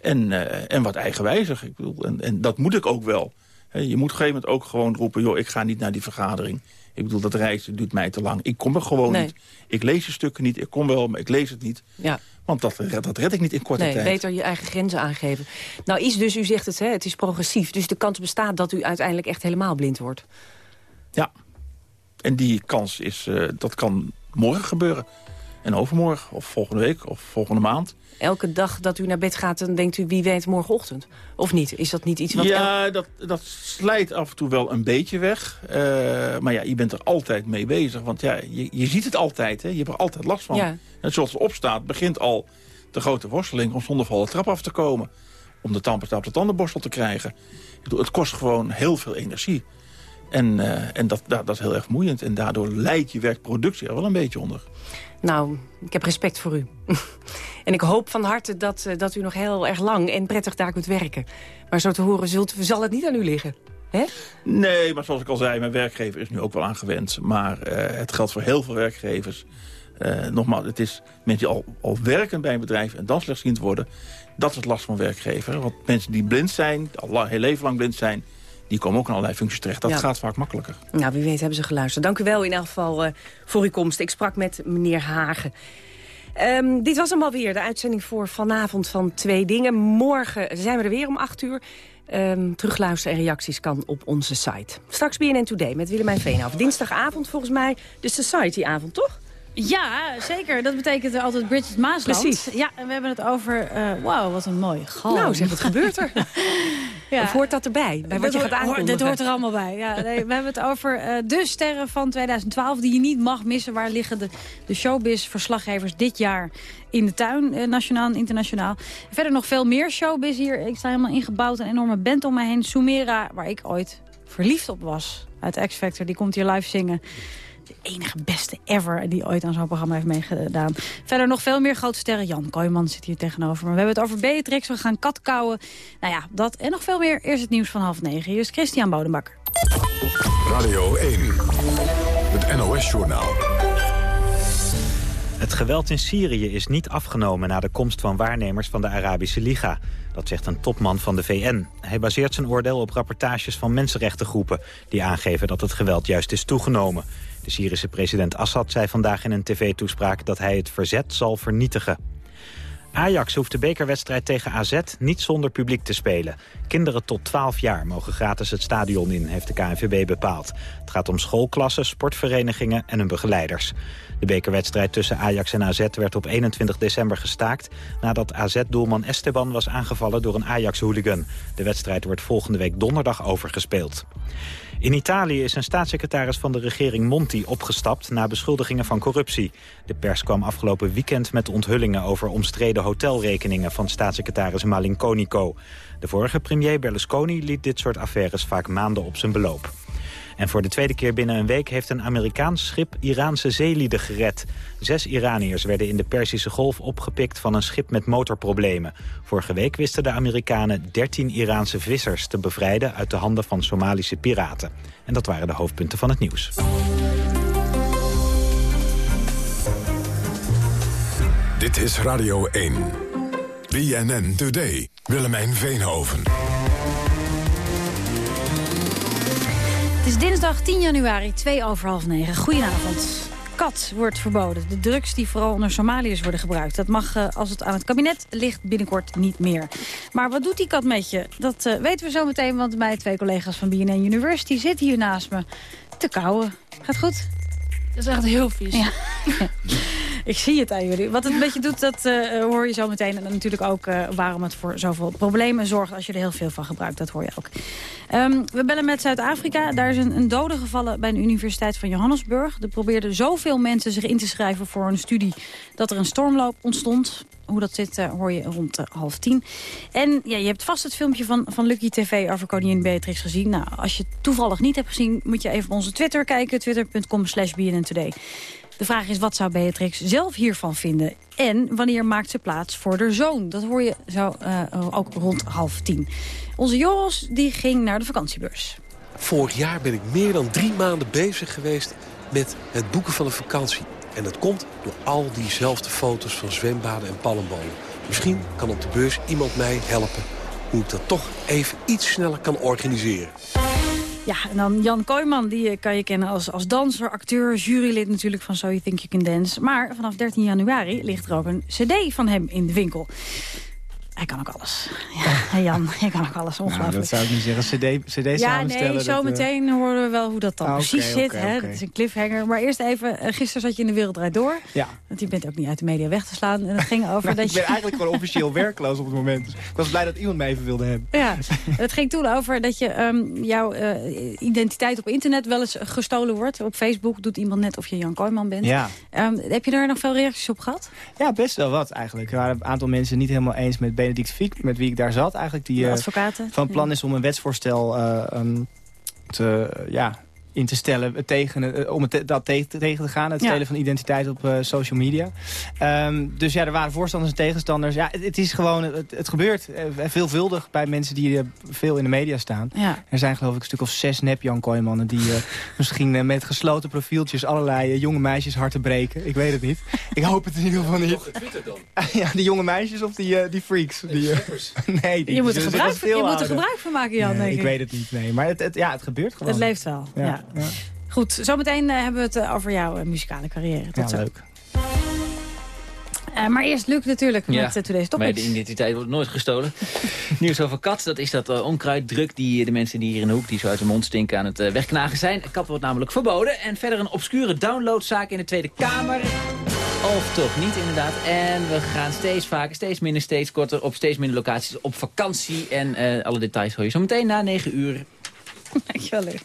En, uh, en wat eigenwijzig. Ik bedoel, en, en dat moet ik ook wel. Hè, je moet op een gegeven moment ook gewoon roepen... joh, ik ga niet naar die vergadering. Ik bedoel, dat reizen duurt mij te lang. Ik kom er gewoon Nee. niet. Ik lees de stukken niet. Ik kom wel, maar ik lees het niet. Ja. Want dat, dat red ik niet in korte Nee, tijd. beter je eigen grenzen aangeven. Nou is dus, u zegt het, hè, het is progressief. Dus de kans bestaat dat u uiteindelijk echt helemaal blind wordt. Ja. En die kans is, uh, dat kan morgen gebeuren. En overmorgen, of volgende week, of volgende maand. Elke dag dat u naar bed gaat, dan denkt u wie weet morgenochtend. Of niet? Is dat niet iets wat... Ja, dat, dat slijt af en toe wel een beetje weg. Uh, maar ja, je bent er altijd mee bezig. Want ja, je, je ziet het altijd. Hè? Je hebt er altijd last van. Ja. En zoals het opstaat, begint al de grote worsteling... om zonder volle trap af te komen. Om de tandpasta op de tandenborstel te krijgen. Het kost gewoon heel veel energie. En, uh, en dat, dat, dat is heel erg vermoeiend. En daardoor leidt je werkproductie er wel een beetje onder. Nou, ik heb respect voor u. En ik hoop van harte dat, uh, dat u nog heel erg lang en prettig daar kunt werken. Maar zo te horen zult, zal het niet aan u liggen. Hè? Nee, maar zoals ik al zei, mijn werkgever is nu ook wel aangewend. Maar uh, het geldt voor heel veel werkgevers. Uh, nogmaals, het is mensen die al, al werken bij een bedrijf en dan slechtziend worden. Dat is het last van werkgever. Want mensen die blind zijn, al heel leven lang blind zijn die komen ook in allerlei functies terecht. Dat Ja. gaat vaak makkelijker. Nou, wie weet hebben ze geluisterd. Dank u wel in elk geval eh, voor uw komst. Ik sprak met meneer Hagen. Ehm, dit was hem alweer, de uitzending voor vanavond van Twee Dingen. Morgen zijn we er weer om 8 uur. Ehm terugluisteren en reacties kan op onze site. Straks BNN Today met Willemijn Veenhoven. Dinsdagavond volgens mij de Society-avond, toch? Ja, zeker. Dat betekent altijd Bridget Maasland. Precies. Ja, en we hebben het over... eh wauw, wat een mooi galm. Nou, zeg, wat gebeurt er? Ja. Of hoort dat erbij? Bij wat je Dat gaat hoort-? Dit hoort er allemaal bij. Ja, nee, we hebben het over eh, de sterren van 2012 die je niet mag missen. Waar liggen de, de showbiz-verslaggevers dit jaar in de tuin, eh, nationaal en internationaal. Verder nog veel meer showbiz hier. Ik sta helemaal ingebouwd, een enorme band om me heen. Sumera, waar ik ooit verliefd op was uit X Factor, die komt hier live zingen. De enige beste ever die ooit aan zo'n programma heeft meegedaan. Verder nog veel meer grote sterren. Jan Kooijman zit hier tegenover me. We hebben het over Beatrix, we gaan katkouwen. Nou ja, dat en nog veel meer. Eerst het nieuws van half negen. Hier is Christian Bodenbakker. Radio 1. Het NOS-journaal. Het geweld in Syrië is niet afgenomen na de komst van waarnemers van de Arabische Liga. Dat zegt een topman van de VN. Hij baseert zijn oordeel op rapportages van mensenrechtengroepen... die aangeven dat het geweld juist is toegenomen. De Syrische president Assad zei vandaag in een tv-toespraak... dat hij het verzet zal vernietigen. Ajax hoeft de bekerwedstrijd tegen AZ niet zonder publiek te spelen. Kinderen tot 12 jaar mogen gratis het stadion in, heeft de KNVB bepaald. Het gaat om schoolklassen, sportverenigingen en hun begeleiders. De bekerwedstrijd tussen Ajax en AZ werd op 21 december gestaakt... nadat AZ-doelman Esteban was aangevallen door een Ajax-hooligan. De wedstrijd wordt volgende week donderdag overgespeeld. In Italië is een staatssecretaris van de regering Monti opgestapt na beschuldigingen van corruptie. De pers kwam afgelopen weekend met onthullingen over omstreden hotelrekeningen van staatssecretaris Malinconico. De vorige premier Berlusconi liet dit soort affaires vaak maanden op zijn beloop. En voor de tweede keer binnen een week heeft een Amerikaans schip Iraanse zeelieden gered. Zes Iraniërs werden in de Perzische Golf opgepikt van een schip met motorproblemen. Vorige week wisten de Amerikanen 13 Iraanse vissers te bevrijden uit de handen van Somalische piraten. En dat waren de hoofdpunten van het nieuws. Dit is Radio 1. BNN Today. Willemijn Veenhoven. Het is dinsdag 10 januari, 2 over half 9. Goedenavond. Kat wordt verboden. De drugs die vooral onder Somaliërs worden gebruikt. Dat mag, eh, als het aan het kabinet ligt, binnenkort niet meer. Maar wat doet die kat met je? Dat eh, weten we zo meteen, want mijn twee collega's van BNN University zitten hier naast me te kauwen. Gaat goed? Dat is echt heel vies. Ja. Ik zie het aan jullie. Wat het een beetje doet, dat eh, hoor je zo meteen. En natuurlijk ook eh, waarom het voor zoveel problemen zorgt... als je er heel veel van gebruikt, dat hoor je ook. Ehm, we bellen met Zuid-Afrika. Daar is een, een dode gevallen bij de Universiteit van Johannesburg. Er probeerden zoveel mensen zich in te schrijven voor een studie... dat er een stormloop ontstond. Hoe dat zit, eh, hoor je rond half tien. En ja, je hebt vast het filmpje van, van Lucky TV over koningin Beatrix gezien. Nou, als je het toevallig niet hebt gezien... moet je even op onze Twitter kijken. Twitter.com slash Today. De vraag is, wat zou Beatrix zelf hiervan vinden? En wanneer maakt ze plaats voor de zoon? Dat hoor je zo eh, ook rond half tien. Onze Joris die ging naar de vakantiebeurs. Vorig jaar ben ik meer dan drie maanden bezig geweest met het boeken van een vakantie. En dat komt door al diezelfde foto's van zwembaden en palmbomen. Misschien kan op de beurs iemand mij helpen hoe ik dat toch even iets sneller kan organiseren. Ja, en dan Jan Kooijman, die eh, kan je kennen als, als danser, acteur, jurylid natuurlijk van So You Think You Can Dance. Maar vanaf 13 januari ligt er ook een cd van hem in de winkel. Hij kan ook alles. Ja, Jan, hij kan ook alles, Nou, ongelooflijk. dat zou ik niet zeggen. CD, CD Ja, nee, zo dat, eh, meteen horen we wel hoe dat dan Ah, precies zit. oké, hè? Dat is een cliffhanger. Maar eerst even, eh, gisteren zat je in de Wereld Draait Door. Ja. Want je bent ook niet uit de media weg te slaan. En het ging over Nou, dat ik je... ben eigenlijk gewoon officieel werkloos op het moment. Dus ik was blij dat iemand me even wilde hebben. Ja, het ging toen over dat je ehm, jouw eh, identiteit op internet wel eens gestolen wordt. Op Facebook doet iemand net of je Jan Kooijman bent. Ja. Ehm, heb je daar nog veel reacties op gehad? Ja, best wel wat eigenlijk. Er waren een aantal mensen niet helemaal eens met Benedict Fiek, met wie ik daar zat eigenlijk. Die eh, van plan is om een wetsvoorstel eh, ehm, te, ja, in te stellen tegen, om het, dat tegen, tegen te gaan. Het Ja. stelen van identiteit op eh, social media. Ehm, dus ja, er waren voorstanders en tegenstanders. Ja, het, het is gewoon, het, het gebeurt eh, veelvuldig bij mensen die eh, veel in de media staan. Ja. Er zijn geloof ik een stuk of zes nep Jan Kooijmannen... die eh, misschien eh, met gesloten profieltjes allerlei eh, jonge meisjes harten breken. Ik weet het niet. Ik hoop het in ieder geval niet. ja, die jonge meisjes of die, eh, die freaks? Die, eh, nee, die Je moet er gebruik, je moet er gebruik van maken, Jan, Nee, denk ik ik. weet het niet, nee. Maar het, het, ja, het gebeurt gewoon. Het leeft wel, ja. Ja. Goed, zometeen eh, hebben we het eh, over jouw eh, muzikale carrière. Tot Ja, zo. leuk. Eh, maar eerst Luc natuurlijk met uh, Today's Topics. Mijn identiteit wordt nooit gestolen. Nieuws over kat, dat is dat uh, onkruiddruk die de mensen die hier in de hoek... die zo uit de mond stinken aan het uh, wegknagen zijn. Kat wordt namelijk verboden. En verder een obscure downloadzaak in de Tweede Kamer. Of toch niet, inderdaad. En we gaan steeds vaker, steeds minder, steeds korter... op steeds minder locaties op vakantie. En uh, alle details hoor je zo meteen na 9 uur. Dankjewel, Luc.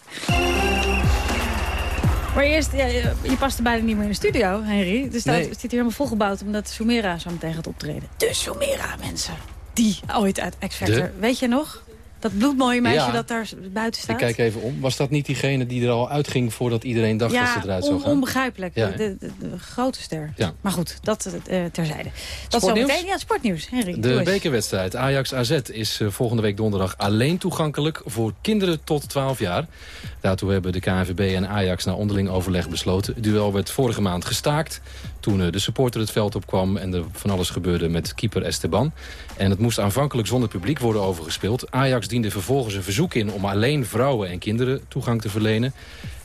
Maar eerst, ja, je past er bijna niet meer in de studio, Henry. Er staat, Nee. zit hier helemaal volgebouwd omdat Sumera zo meteen gaat optreden. De Sumera, mensen. Die ooit uit X-Factor. Weet je nog? Dat bloedmooie meisje Ja. dat daar buiten staat. Ik kijk even om. Was dat niet diegene die er al uitging voordat iedereen dacht dat ze eruit zou gaan? onbegrijpelijk. Ja, de, de, grote ster. Maar goed, dat uh, terzijde. Dat Sportnieuws? zometeen. Ja, sportnieuws. Henry, De bekerwedstrijd Ajax-AZ is eh, volgende week donderdag alleen toegankelijk voor kinderen tot 12 jaar. Daartoe hebben de KNVB en Ajax na onderling overleg besloten. Het duel werd vorige maand gestaakt toen eh, de supporter het veld opkwam en er van alles gebeurde met keeper Esteban. En het moest aanvankelijk zonder publiek worden overgespeeld. Ajax diende vervolgens een verzoek in om alleen vrouwen en kinderen toegang te verlenen.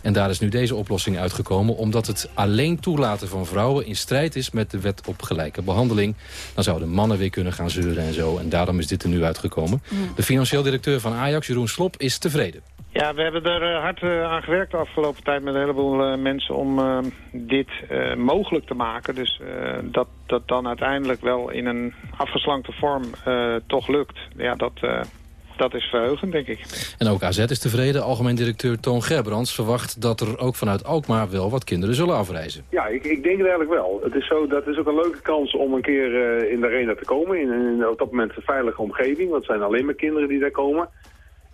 En daar is nu deze oplossing uitgekomen... omdat het alleen toelaten van vrouwen in strijd is met de wet op gelijke behandeling. Dan zouden mannen weer kunnen gaan zeuren en zo. En daarom is dit er nu uitgekomen. De financieel directeur van Ajax, Jeroen Slop, is tevreden. Ja, we hebben er eh, hard eh, aan gewerkt de afgelopen tijd met een heleboel eh, mensen om eh, dit eh, mogelijk te maken. Dus eh, dat dat dan uiteindelijk wel in een afgeslankte vorm eh, toch lukt. Ja, dat, eh, dat is verheugend, denk ik. En ook AZ is tevreden. Algemeen directeur Toon Gerbrands verwacht dat er ook vanuit Alkmaar wel wat kinderen zullen afreizen. Ja, ik, ik denk het eigenlijk wel. Het is zo, dat is ook een leuke kans om een keer eh, in de arena te komen. In, in op dat moment een veilige omgeving. Want het zijn alleen maar kinderen die daar komen.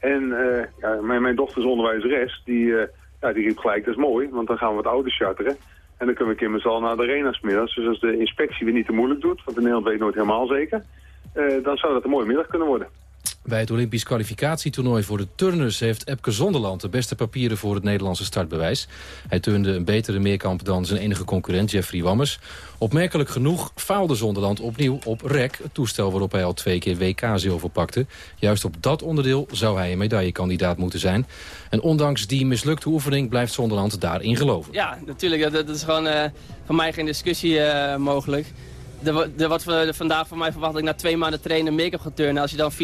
En eh, ja, mijn, mijn. Die, eh, ja, die riep gelijk, dat is mooi. Want dan gaan we wat ouders charteren. En dan kunnen we keer met z'n naar de arena smiddags. Dus als de inspectie weer niet te moeilijk doet. Want in Nederland weet nooit helemaal zeker. eh, dan zou dat een mooie middag kunnen worden. Bij het Olympisch kwalificatietoernooi voor de turners heeft Epke Zonderland de beste papieren voor het Nederlandse startbewijs. Hij turnde een betere meerkamp dan zijn enige concurrent Jeffrey Wammers. Opmerkelijk genoeg faalde Zonderland opnieuw op rek, het toestel waarop hij al twee keer WK-zilver pakte. Juist op dat onderdeel zou hij een medaillekandidaat moeten zijn. En ondanks die mislukte oefening blijft Zonderland daarin geloven. Ja, natuurlijk. Dat, is gewoon uh, voor mij geen discussie uh, mogelijk. Er, er wordt vandaag van mij verwacht dat ik na twee maanden trainen make-up ga turnen. Als je dan 84,6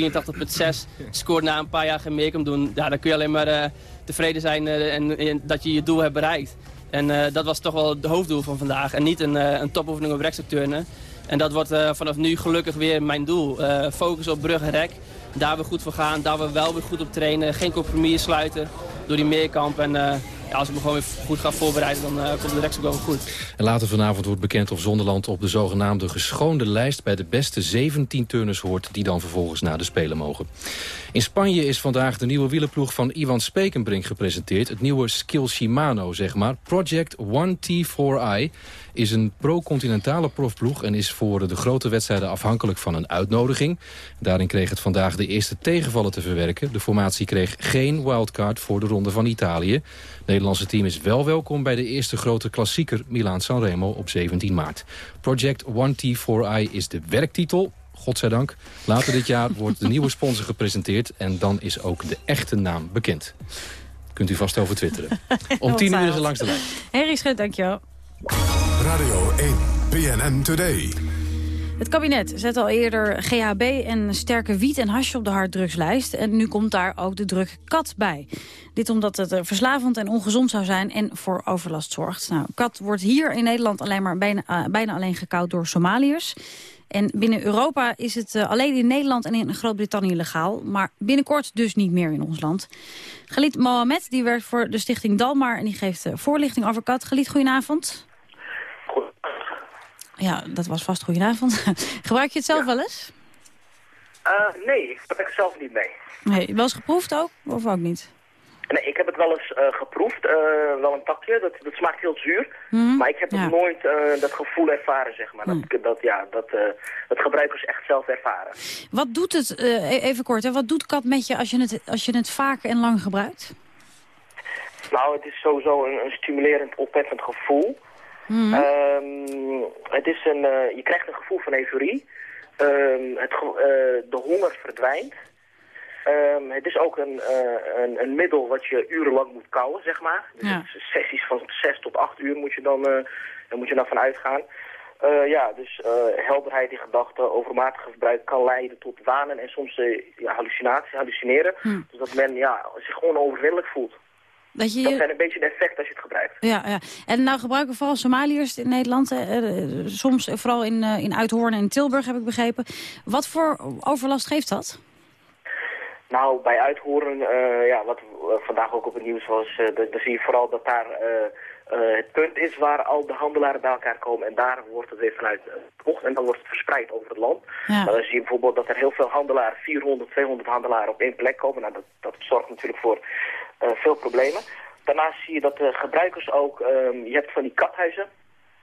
scoort na een paar jaar geen make-up doen, ja, dan kun je alleen maar uh, tevreden zijn en, en, dat je je doel hebt bereikt. En dat was toch wel het hoofddoel van vandaag. En niet een, een topoefening op rekstok turnen. En dat wordt vanaf nu gelukkig weer mijn doel. focus op brug en rek. Daar we goed voor gaan, daar we wel weer goed op trainen. Geen compromis sluiten door die meerkamp. En als ik me gewoon weer goed ga voorbereiden, dan uh, komt de rekstok wel goed. En later vanavond wordt bekend of Zonderland op de zogenaamde geschoonde lijst... bij de beste 17 turners hoort die dan vervolgens naar de Spelen mogen. In Spanje is vandaag de nieuwe wielerploeg van Ivan Spekenbrink gepresenteerd. Het nieuwe Skill Shimano, zeg maar. Project 1T4i is een pro-continentale profploeg... en is voor de grote wedstrijden afhankelijk van een uitnodiging. Daarin kreeg het vandaag de eerste tegenvallen te verwerken. De formatie kreeg geen wildcard voor de Ronde van Italië. Het Nederlandse team is wel welkom bij de eerste grote klassieker... Milaan-San Remo op 17 maart. Project 1T4i is de werktitel godzijdank. Later dit jaar wordt de nieuwe sponsor gepresenteerd... en dan is ook de echte naam bekend. Kunt u vast over twitteren. Om tien uur is er langs de lijn. Henry Schut, dankjewel. Radio 1, PNN Today. Het kabinet zet al eerder GHB en sterke wiet en hasje op de harddrugslijst. En nu komt daar ook de druk kat bij. Dit omdat het verslavend en ongezond zou zijn en voor overlast zorgt. Nou, kat wordt hier in Nederland alleen maar bijna, uh, bijna alleen gekoud door Somaliërs. En binnen Europa is het uh, alleen in Nederland en in Groot-Brittannië legaal. Maar binnenkort dus niet meer in ons land. Galit Mohamed die werkt voor de stichting Dalmar en die geeft voorlichting over kat. Galit, goedenavond. Ja, dat was vast goedenavond. Gebruik je het zelf ja. wel eens? Uh, nee, ik gebruik het zelf niet, nee. Nee, wel eens geproefd ook? Of ook niet? Nee, ik heb het wel eens uh, geproefd, uh, wel een takje. Dat, dat smaakt heel zuur. Mhm. Maar ik heb nog nooit uh, dat gevoel ervaren, zeg maar. Mm. Dat, dat, ja, dat, dat gebruikers echt zelf ervaren. Wat doet het, e-, even kort, hè, wat doet kat met je als je het, als je het vaak en lang gebruikt? Nou, het is sowieso een, een stimulerend, opwekkend gevoel. Mhm. Um, het is een, je krijgt een gevoel van euforie. Um, het, de honger verdwijnt. Um, het is ook een, uh, een, een, middel wat je urenlang moet kouwen, zeg maar. Dus ja. sessies van 6 tot 8 uur moet je dan, uh, daar moet je dan van uitgaan. Uh, ja, dus helderheid in gedachten, overmatig gebruik kan leiden tot wanen en soms ja, hallucinaties, hallucineren. Hm. Dus dat men ja, zich gewoon overwinnelijk voelt. Dat, je... dat zijn een beetje de effecten als je het gebruikt. Ja, ja. En nou gebruiken vooral Somaliërs in Nederland, soms vooral in, in Uithoorn en Tilburg heb ik begrepen. Wat voor overlast geeft dat? Nou, bij uithoren, uh, ja, wat vandaag ook op het nieuws was, uh, dan zie je vooral dat daar uh, het punt is waar al de handelaren bij elkaar komen. En daar wordt het weer vanuit gekocht en dan wordt het verspreid over het land. Ja. Dan zie je bijvoorbeeld dat er heel veel handelaren, 400, 200 handelaren op één plek komen. Nou, dat, dat zorgt natuurlijk voor veel problemen. Daarnaast zie je dat de gebruikers ook, je hebt van die kathuizen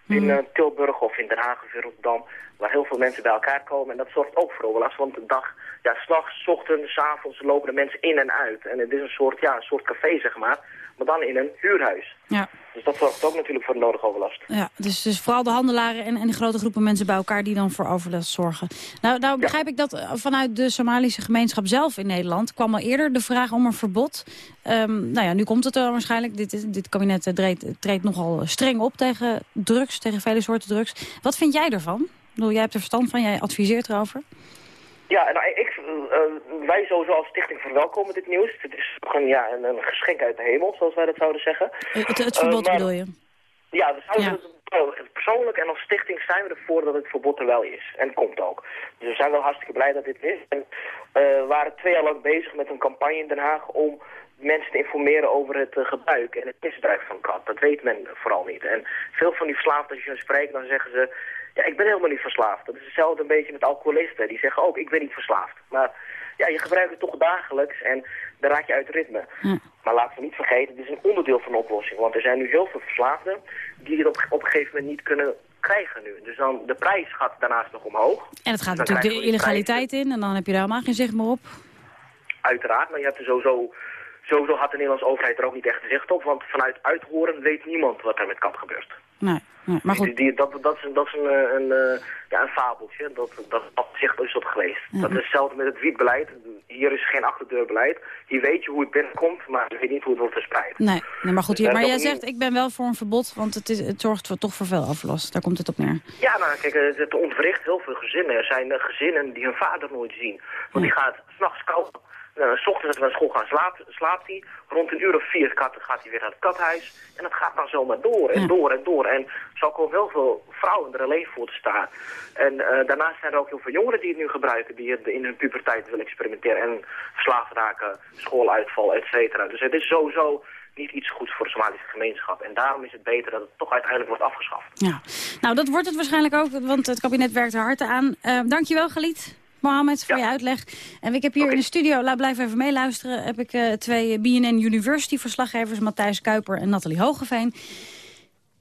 in uh, Tilburg of in Den Haag of in Rotterdam, waar heel veel mensen bij elkaar komen. En dat zorgt ook voor overlast, want de dag, ja, s'nachts, ochtends, avonds lopen de mensen in en uit. En het is een soort, ja, een soort café, zeg maar, maar dan in een huurhuis. Ja. Dus dat zorgt ook natuurlijk voor de nodige overlast. Ja, dus, dus vooral de handelaren en, en de grote groepen mensen bij elkaar die dan voor overlast zorgen. Nou, nou begrijp ik dat vanuit de Somalische gemeenschap zelf in Nederland kwam al eerder de vraag om een verbod. Um, nou ja, nu komt het er waarschijnlijk. Dit, dit kabinet treedt, treedt nogal streng op tegen drugs, tegen vele soorten drugs. Wat vind jij ervan? Ik bedoel, jij hebt er verstand van, jij adviseert erover. Ja, nou, ik, wij sowieso als stichting verwelkomen dit nieuws. Het is een, ja, een, een, geschenk uit de hemel, zoals wij dat zouden zeggen. Het, het verbod uh, maar, bedoel je? Ja, we zouden ja. persoonlijk en als stichting zijn we ervoor dat het verbod er wel is. En komt ook. Dus we zijn wel hartstikke blij dat dit is. En we waren twee jaar lang bezig met een campagne in Den Haag om mensen te informeren over het gebruik en het misbruik van kat. Dat weet men vooral niet. En veel van die verslaafden, als je spreekt, dan zeggen ze... Ja, ik ben helemaal niet verslaafd. Dat is hetzelfde een beetje met alcoholisten. Die zeggen ook, ik ben niet verslaafd. Maar ja, je gebruikt het toch dagelijks en dan raak je uit ritme. Maar laten we niet vergeten, het is een onderdeel van de oplossing. Want er zijn nu heel veel verslaafden die het op, op een gegeven moment niet kunnen krijgen nu. Dus dan de prijs gaat daarnaast nog omhoog. En het gaat Dan natuurlijk de illegaliteit in en dan heb je daar helemaal geen zicht meer op. Uiteraard, maar je hebt er sowieso... Sowieso had de Nederlandse overheid er ook niet echt zicht op, want vanuit uithoren weet niemand wat er met kat gebeurt. Nee, nee maar goed. Die, die, dat, dat is, dat is een, een, een, ja, een fabeltje, dat, dat, dat zicht is op geweest. Ja. Dat is hetzelfde met het wietbeleid. Hier is geen achterdeurbeleid. Hier weet je hoe het binnenkomt, maar je weet niet hoe het wordt verspreid. Nee, nee maar goed, Dus hier, daar maar is jij zegt, ik ben wel voor een verbod, want het, is, het zorgt voor, toch voor veel overlast. Daar komt het op neer. Ja, nou kijk, het, het ontwricht heel veel gezinnen. Er zijn gezinnen die hun vader nooit zien. Want die gaat s'nachts koud. Uh, s ochtends als we naar school gaan slaapt, slaapt hij. Rond een uur of vier gaat, gaat hij weer naar het kathuis. En dat gaat dan zomaar door en door en door. En zo komen heel veel vrouwen er alleen voor te staan. En uh, daarnaast zijn er ook heel veel jongeren die het nu gebruiken. Die het in hun puberteit willen experimenteren. En verslaafd raken, schooluitval, et cetera. Dus het is sowieso niet iets goeds voor de Somalische gemeenschap. En daarom is het beter dat het toch uiteindelijk wordt afgeschaft. Ja, nou dat wordt het waarschijnlijk ook, want het kabinet werkt er hard aan. Uh, dankjewel Galit. Mohammed, voor je uitleg. En ik heb hier in de studio, laat blijf even meeluisteren... heb ik uh, twee BNN University-verslaggevers... Matthijs Kuiper en Nathalie Hogeveen.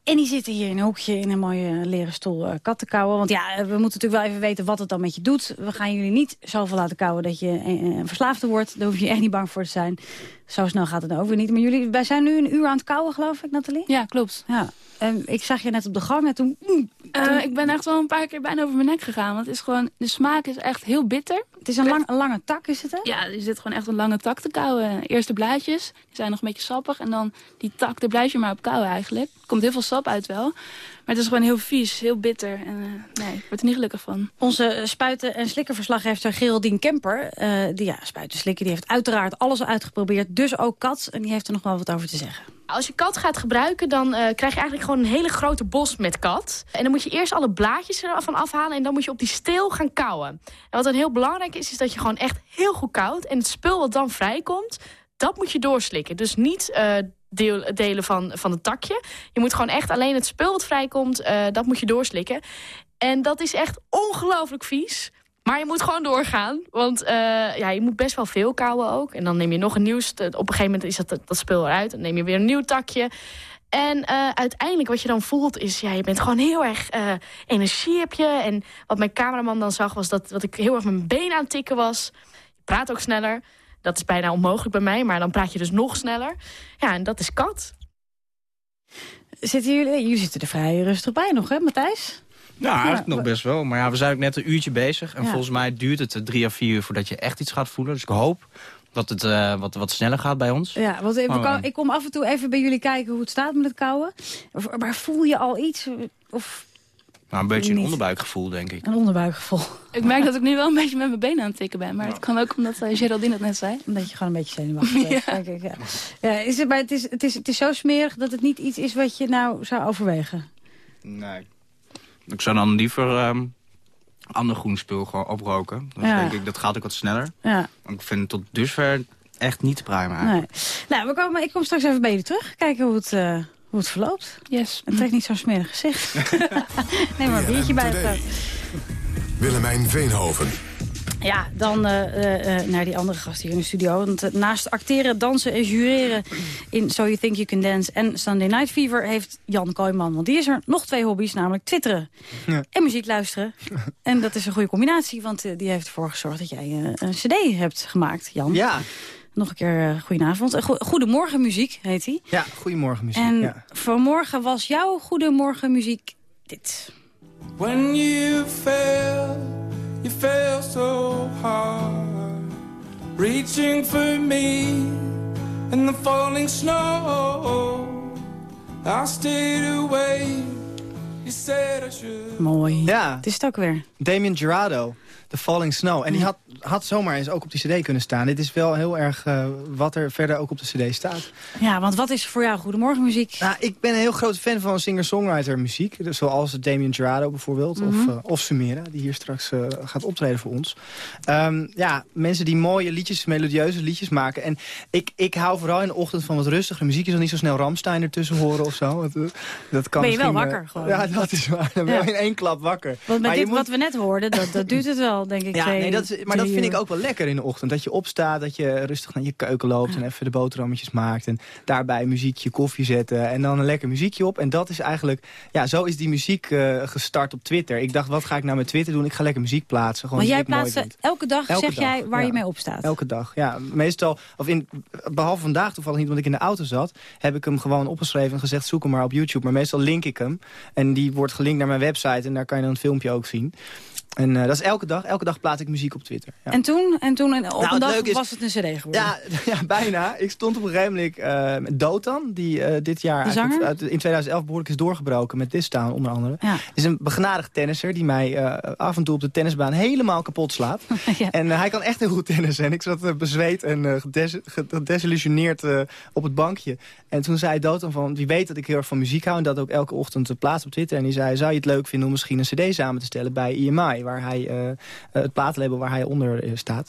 En die zitten hier in een hoekje in een mooie leren stoel uh, kat te kauwen. Want ja, we moeten natuurlijk wel even weten wat het dan met je doet. We gaan jullie niet zoveel laten kauwen dat je een, een verslaafde wordt. Daar hoef je echt niet bang voor te zijn. Zo snel gaat het weer niet. Maar jullie, wij zijn nu een uur aan het kauwen, geloof ik, Nathalie? Ja, klopt. Ja. En ik zag je net op de gang en toen... Mm, uh, ik ben echt wel een paar keer bijna over mijn nek gegaan. Want het is gewoon, de smaak is echt heel bitter. Het is een, lang, een lange tak, is het hè? Ja, er zit gewoon echt een lange tak te kauwen. Eerst de blaadjes, die zijn nog een beetje sappig. En dan die tak, daar blijf je maar op kauwen eigenlijk. Er komt heel veel sap uit wel. Maar het is gewoon heel vies, heel bitter. En uh, nee, ik word er niet gelukkig van. Onze spuiten- en slikkenverslaggever Geraldine Kemper... Uh, die ja, spuiten slikken, die heeft uiteraard alles uitgeprobeerd. Dus ook kat. En die heeft er nog wel wat over te zeggen. Als je kat gaat gebruiken, dan uh, krijg je eigenlijk gewoon een hele grote bos met kat. En dan moet je eerst alle blaadjes ervan afhalen en dan moet je op die steel gaan kauwen. En wat dan heel belangrijk is, is dat je gewoon echt heel goed koudt. En het spul wat dan vrijkomt, dat moet je doorslikken. Dus niet uh, deel, delen van, van het takje. Je moet gewoon echt alleen het spul wat vrijkomt, uh, dat moet je doorslikken. En dat is echt ongelooflijk vies. Maar je moet gewoon doorgaan. Want eh, ja, je moet best wel veel kauwen ook. En dan neem je nog een nieuw... Op een gegeven moment is dat, dat speel eruit. Dan neem je weer een nieuw takje. En uh, uiteindelijk wat je dan voelt is... Ja, je bent gewoon heel erg energie heb je. En wat mijn cameraman dan zag was dat, dat ik heel erg mijn been aan het tikken was. Je praat ook sneller. Dat is bijna onmogelijk bij mij. Maar dan praat je dus nog sneller. Ja, en dat is kat. Zitten jullie, jullie zitten er vrij rustig bij nog, hè, Matthijs? Ja, eigenlijk nog best wel. Maar ja, we zijn ook net een uurtje bezig. En Ja. volgens mij duurt het drie à vier uur voordat je echt iets gaat voelen. Dus ik hoop dat het eh, wat, wat sneller gaat bij ons. Ja, want ik, Maar, kom, eh, ik kom af en toe even bij jullie kijken hoe het staat met het kouwen. Of- Maar voel je al iets? Of Nou, een beetje een Niet. onderbuikgevoel, denk ik. een onderbuikgevoel? Ik merk dat ik nu wel een beetje met mijn benen aan het tikken ben. Maar het kan ook omdat uh, Geraldine het net zei. Omdat je gewoon een beetje zenuwachtig bent. denk ik, ja. Ja, is het, maar het, is, het, is, het is zo smerig dat het niet iets is wat je nou zou overwegen. Nee. Ik zou dan liever ehm ander groen spul gewoon oproken. Dan Ja. denk ik, dat gaat ook wat sneller. Ja. Want Ik vind het tot dusver echt niet te pruimen. Nee. Nou, we komen, ik kom straks even bij jullie terug. Kijken hoe het, eh, hoe het verloopt. Yes. En trek niet zo'n smerig gezicht. Neem maar een biertje bij het. Willemijn Veenhoven. Ja, dan eh, eh, eh, naar die andere gast hier in de studio. Want naast acteren, dansen en jureren in So You Think You Can Dance en Sunday Night Fever... heeft Jan Kooijman, want die is er nog twee hobby's, namelijk twitteren Ja. en muziek luisteren. en dat is een goede combinatie, want die heeft ervoor gezorgd dat jij een cd hebt gemaakt, Jan. Ja. Nog een keer uh, goedenavond. Uh, go Goedemorgen muziek heet hij. Ja, goedemorgen muziek. En ja. vanmorgen was jouw Goedemorgen muziek dit. When you fell, you fell so hard. Reaching for me in the falling snow. I stayed away. You said I should. Mooi. Ja. Het is het ook weer. Damien Gerardo, The Falling Snow. En die had, had zomaar eens ook op die cd kunnen staan. Dit is wel heel erg uh, wat er verder ook op de cd staat. Ja, want wat is voor jou Goedemorgen muziek? Nou, ik ben een heel groot fan van singer-songwriter muziek. Dus zoals Damien Gerardo bijvoorbeeld. Mhm. Of, uh, of Sumera, die hier straks uh, gaat optreden voor ons. Um, ja, mensen die mooie liedjes, melodieuze liedjes maken. En ik, ik hou vooral in de ochtend van wat rustigere muziek. Je zal niet zo snel Ramstein ertussen horen of zo. Dat, dat kan ben je wel wakker gewoon. Ja, dat is waar. Dan ben je in één klap wakker. Want met maar dit moet... wat we net hoorden, dat, dat duurt het wel, denk ik. Ja, nee, dat is, maar dat vind ik ook wel lekker in de ochtend. Dat je opstaat, dat je rustig naar je keuken loopt... en even de boterhammetjes maakt. En daarbij muziekje, koffie zetten en dan een lekker muziekje op. En dat is eigenlijk... Ja, zo is die muziek uh, gestart op Twitter. Ik dacht, wat ga ik nou met Twitter doen? Ik ga lekker muziek plaatsen. Gewoon maar jij plaatst elke dag, elke zeg dag, jij, waar ja. je mee opstaat? Elke dag, ja. Meestal, of in, behalve vandaag toevallig niet, want ik in de auto zat... heb ik hem gewoon opgeschreven en gezegd, zoek hem maar op YouTube. Maar meestal link ik hem. En die wordt gelinkt naar mijn website en daar kan je dan een filmpje ook zien. En uh, dat is elke dag. Elke dag plaat ik muziek op Twitter. Ja. En toen? En toen en op nou, een dag is, was het een cd geworden? Ja, ja bijna. Ik stond op een gegeven moment uh, met Dotan. Die uh, dit jaar uit, in 2011 behoorlijk is doorgebroken. Met This Town onder andere. Ja. is een begenadigd tennisser. Die mij af en toe op de tennisbaan helemaal kapot slaat. ja. En hij kan echt heel goed tennissen. En ik zat bezweet en gedes gedesillusioneerd op het bankje. En toen zei Dotan van... Die weet dat ik heel erg van muziek hou. En dat ook elke ochtend plaats op Twitter. En die zei, zou je het leuk vinden om misschien een cd samen te stellen bij Waar hij, uh, het plaatlabel waar hij onder uh, staat.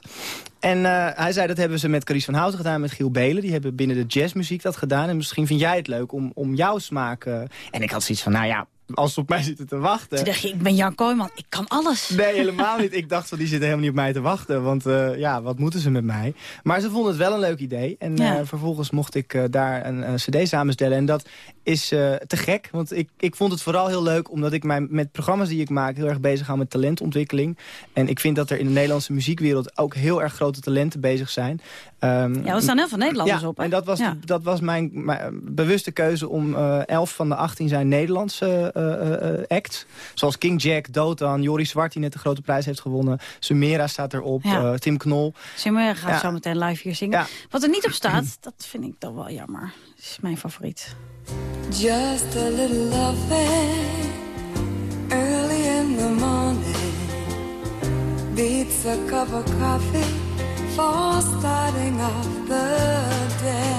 En hij zei, dat hebben ze met Carice van Houten gedaan, met Giel Belen. Die hebben binnen de jazzmuziek dat gedaan. En misschien vind jij het leuk om, om jouw smaak... En ik had zoiets van, nou ja, als ze op mij zitten te wachten... Toen dacht je, ik ben Jan Kooijman, ik kan alles. Nee, helemaal niet. Ik dacht van, die zitten helemaal niet op mij te wachten. Want uh, ja, wat moeten ze met mij? Maar ze vonden het wel een leuk idee. En ja. vervolgens mocht ik daar een, een cd samenstellen. En dat is te gek. Want ik, ik vond het vooral heel leuk, omdat ik mij met programma's die ik maak... heel erg bezig hou met talentontwikkeling. En ik vind dat er in de Nederlandse muziekwereld... ook heel erg grote talenten bezig zijn. Um, ja, er staan heel veel Nederlanders ja, op. Hè? En dat was, ja. de, dat was mijn, mijn, bewuste keuze om uh, elf van de 18 zijn Nederlandse uh, uh, acts. Zoals King Jack, Dotan, Joris Zwart die net de grote prijs heeft gewonnen. Sumera staat erop, ja. Tim Knol. Sumera gaat zo meteen live hier zingen. Wat er niet op staat, dat vind ik dan wel jammer. Dat is mijn favoriet. Just a little loving early in the morning beats a cup of coffee for starting off the day.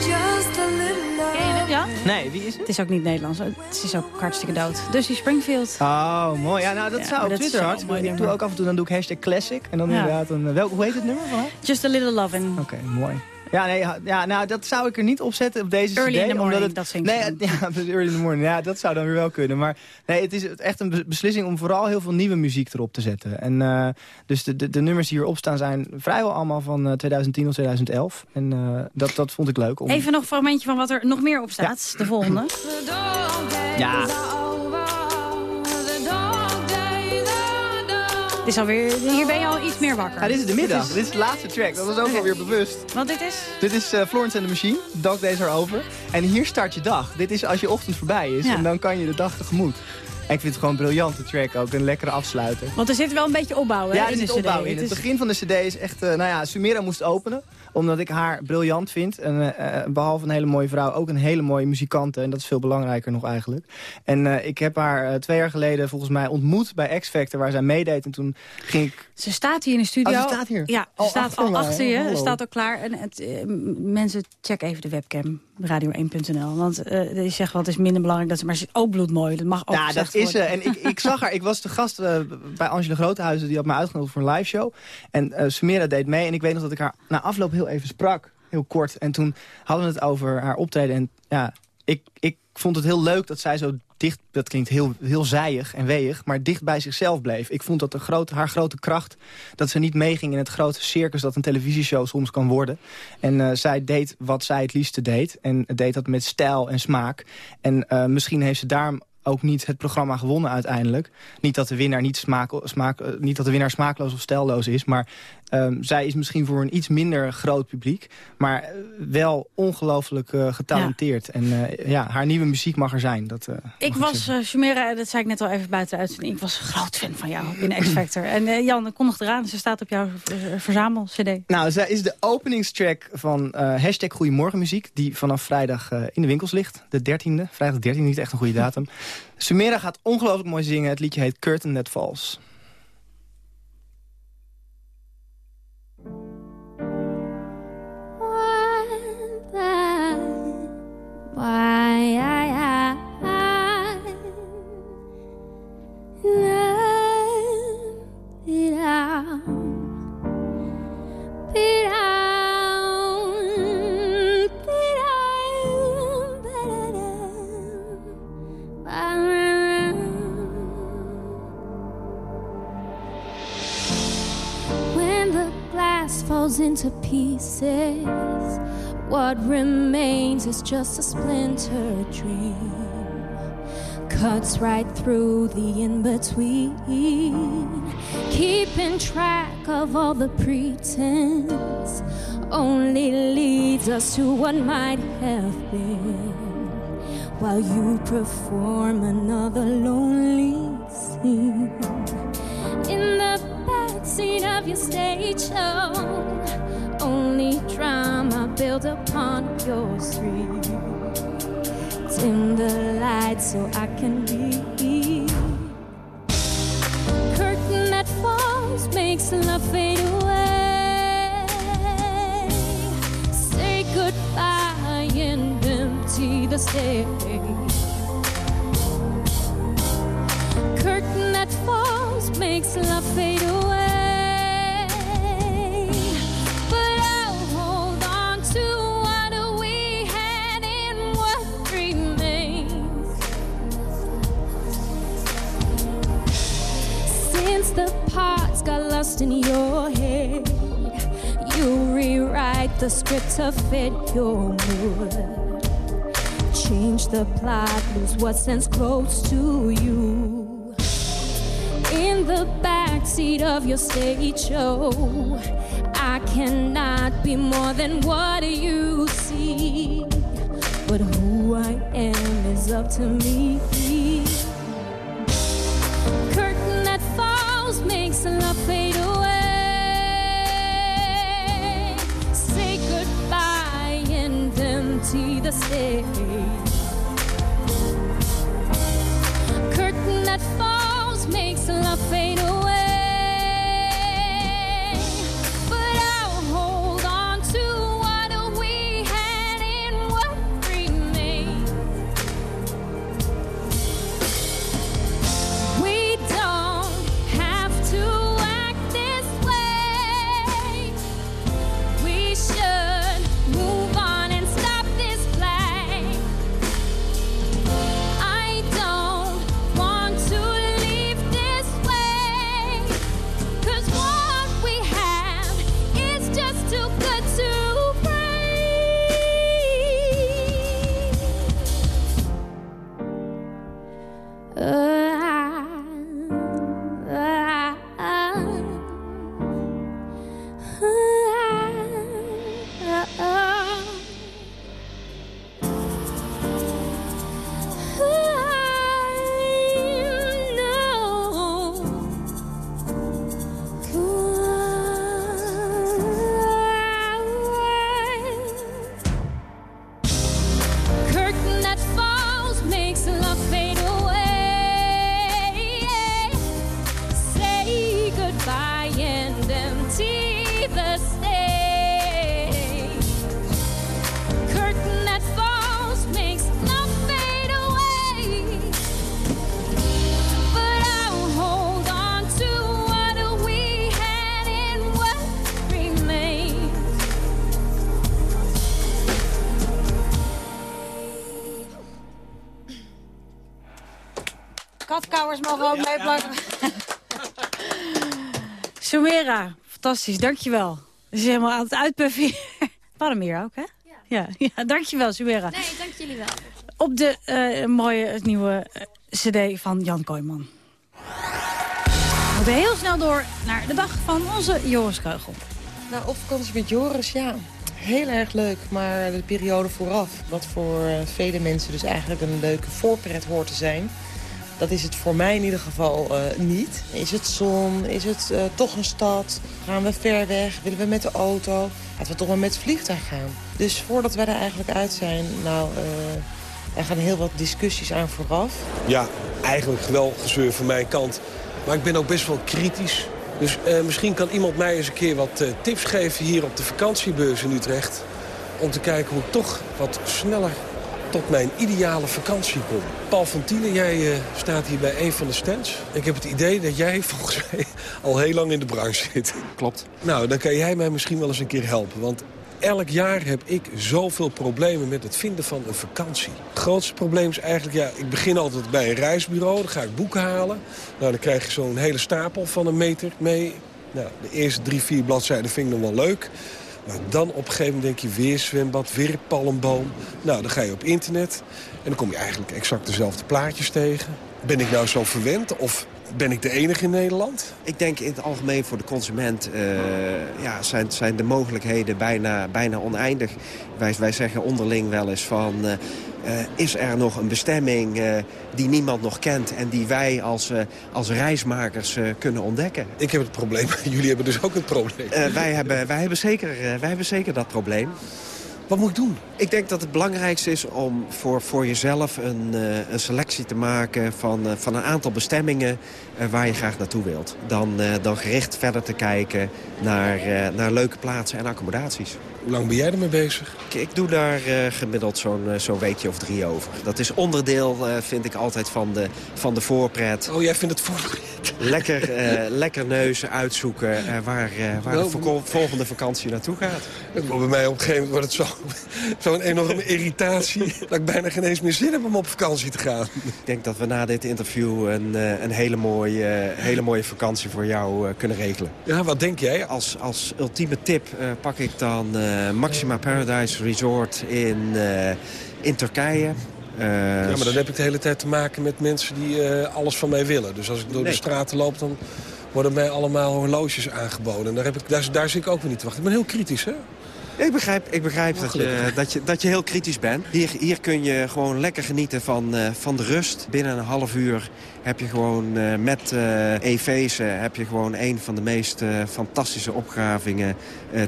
Just a little love. Ja? Nee, wie is het? Het is ook niet Nederlands. Het is ook hartstikke dood. Dusty Springfield. Oh, mooi. Ja, nou, dat ja, zou op Twitter hard. Ik doe ook af en toe, dan doe ik hashtag classic. En dan ja. inderdaad, een, welk, hoe heet het nummer van? Just a little loving. Oké, okay, mooi. Ja, nee, ja, nou, dat zou ik er niet op zetten op deze Early CD. in the morning, omdat het, dat zingt nee, dan. ja, dus early in the morning. Ja, dat zou dan weer wel kunnen. Maar nee, het is echt een be- beslissing om vooral heel veel nieuwe muziek erop te zetten. En eh, dus de, de, de nummers die hierop staan zijn vrijwel allemaal van eh, 2010 of 2011. En eh, dat, dat vond ik leuk. Om... Even nog een fragmentje van wat er nog meer op staat. De volgende. Ja. Dit is alweer, hier ben je al iets meer wakker. Ja, dit is de middag. Dit is de laatste track. Dat was ook alweer bewust. Want dit is... Dit is eh, Florence and the Machine, Dog Days Are Over. En hier start je dag. Dit is als je ochtend voorbij is. Ja. En dan kan je de dag tegemoet. En ik vind het gewoon een briljante track ook. Een lekkere afsluiter. Want er zit wel een beetje opbouw hè, Ja, er in zit de CD. opbouw in. Het is- begin van de cd is echt... eh, nou ja, Sumera moest openen. Omdat ik haar briljant vind. En eh, eh, behalve een hele mooie vrouw, ook een hele mooie muzikante. En dat is veel belangrijker nog eigenlijk. En eh, ik heb haar twee jaar geleden volgens mij ontmoet bij X Factor... waar zij meedeed. En toen ging ik... Ze staat hier in de studio. Oh, ze staat hier? Ja, ze Oh, staat achter al achter je. Hallo. Ze staat al klaar. En het, mensen, check even de webcam. Radio1.nl. Want je zegt wel, het is minder belangrijk dat ze... Maar ze is ook bloedmooi. Dat mag ook Ja, dat is ze. En ik, ik zag haar. Ik was de gast bij Angela Groothuizen. Die had me uitgenodigd voor een live show. En Sumera deed mee. En ik weet nog dat ik haar na afloop heel even sprak. Heel kort. En toen hadden we het over haar optreden. En ja, ik, ik vond het heel leuk dat zij zo dicht... Dat klinkt heel, heel zijig en weeg. Maar dicht bij zichzelf bleef. Ik vond dat de grote, haar grote kracht... Dat ze niet meeging in het grote circus dat een televisieshow soms kan worden. En eh, zij deed wat zij het liefste deed. En deed dat met stijl en smaak. En eh, misschien heeft ze daarom ook niet het programma gewonnen uiteindelijk. Niet dat de winnaar, niet smaak, smaak, eh, niet dat de winnaar smaakloos of stijlloos is. Maar ehm, zij is misschien voor een iets minder groot publiek. Maar eh, wel ongelooflijk eh, getalenteerd. En eh, ja, haar nieuwe muziek mag er zijn. Dat, Ik was, Shumera, dat zei ik net al even buiten uitzending. Ik was een groot fan van jou in X-Factor. en Jan, kom nog eraan. Ze staat op jouw verzamel-cd. Nou, zij is de openingstrack van hashtag Goedemorgenmuziek... die vanaf vrijdag in de winkels ligt. De 13e. Vrijdag 13 niet echt een goede datum. Sumera gaat ongelooflijk mooi zingen. Het liedje heet Curtain That Falls. Why I, I, love it out, it out, When the glass falls into pieces, what remains is just a splintered dream. Cuts right through the in between. Keeping track of all the pretense only leads us to what might have been. While you perform another lonely scene in the backseat of your stage show. Only drama built upon your screen. Dim the lights so I can be. Curtain that falls makes love fade away. Say goodbye and empty the stage. Curtain that falls makes love fade lost in your head, you rewrite the script to fit your mood. Change the plot, lose what stands close to you. In the backseat of your stage show, I cannot be more than what you see. But who I am is up to me. The stage. Katkouwers mogen ook meeplakken. Sumera, fantastisch, dankjewel. Het is helemaal aan het uitpuffen hier ook, hè? Ja. Ja, dankjewel, Sumera. Nee, dank jullie wel. Op de eh, mooie nieuwe eh, cd van Jan Kooijman. We moeten heel snel door naar de dag van onze Joris Keugel. Nou, op vakantie met Joris, ja. Heel erg leuk, maar de periode vooraf... wat voor eh, vele mensen dus eigenlijk een leuke voorpret hoort te zijn... dat is het voor mij in ieder geval eh, niet. Is het zon? Is het eh, toch een stad? Gaan we ver weg? Willen we met de auto? Laten we toch maar met het vliegtuig gaan. Dus voordat wij er eigenlijk uit zijn... nou, eh, er gaan heel wat discussies aan vooraf. Ja, eigenlijk wel gezeur van mijn kant. Maar ik ben ook best wel kritisch. Dus misschien kan iemand mij eens een keer wat tips geven hier op de vakantiebeurs in Utrecht. Om te kijken hoe ik toch wat sneller tot mijn ideale vakantie kom. Paul van Tielen, jij eh, staat hier bij een van de stands. Ik heb het idee dat jij volgens mij al heel lang in de branche zit. Klopt. Nou, dan kan jij mij misschien wel eens een keer helpen. Want elk jaar heb ik zoveel problemen met het vinden van een vakantie. Het grootste probleem is eigenlijk, ja, ik begin altijd bij een reisbureau. Dan ga ik boeken halen. Nou, dan krijg je zo'n hele stapel van een meter mee. Nou, de eerste drie, vier bladzijden vind ik nog wel leuk. Maar dan op een gegeven moment denk je weer zwembad, weer palmboom. Nou, dan ga je op internet en dan kom je eigenlijk exact dezelfde plaatjes tegen. Ben ik nou zo verwend of ben ik de enige in Nederland? Ik denk in het algemeen voor de consument eh, ja, zijn, zijn de mogelijkheden bijna, bijna oneindig. Wij, wij zeggen onderling wel eens van... eh, is er nog een bestemming eh, die niemand nog kent... en die wij als, eh, als reismakers eh, kunnen ontdekken? Ik heb het probleem, jullie hebben dus ook het probleem. Eh, wij, hebben, wij, hebben zeker, eh, wij hebben zeker dat probleem. Wat moet ik doen? Ik denk dat het belangrijkste is om voor, voor jezelf een, eh, een selectie te maken... van, eh, van een aantal bestemmingen eh, waar je graag naartoe wilt. Dan, eh, dan gericht verder te kijken naar, eh, naar leuke plaatsen en accommodaties. Hoe lang ben jij ermee bezig? Ik, ik doe daar eh, gemiddeld zo'n eh, zo'n weekje of drie over. Dat is onderdeel, eh, vind ik altijd, van de, van de voorpret. Oh, jij vindt het voorpret? Lekker, lekker neuzen uitzoeken waar, waar de Nou, volgende vakantie naartoe gaat. Bij mij op een gegeven moment wordt het zo- zo'n enorme irritatie... dat ik bijna geen eens meer zin heb om op vakantie te gaan. Ik denk dat we na dit interview een, een hele, mooie, hele mooie vakantie voor jou kunnen regelen. Ja, wat denk jij? Als, als ultieme tip pak ik dan Maxima Paradise Resort in, eh, in Turkije. Eh, Ja, maar dan heb ik de hele tijd te maken met mensen die eh, alles van mij willen. Dus als ik door Nee. de straten loop, dan worden mij allemaal horloges aangeboden. En daar, heb ik, daar, daar zit ik ook weer niet te wachten. Ik ben heel kritisch, hè? Ik begrijp, ik begrijp dat, je, dat, je, dat je heel kritisch bent. Hier, hier kun je gewoon lekker genieten van, eh, van de rust. Binnen een half uur heb je gewoon eh, met Efeze heb je gewoon een van de meest fantastische opgravingen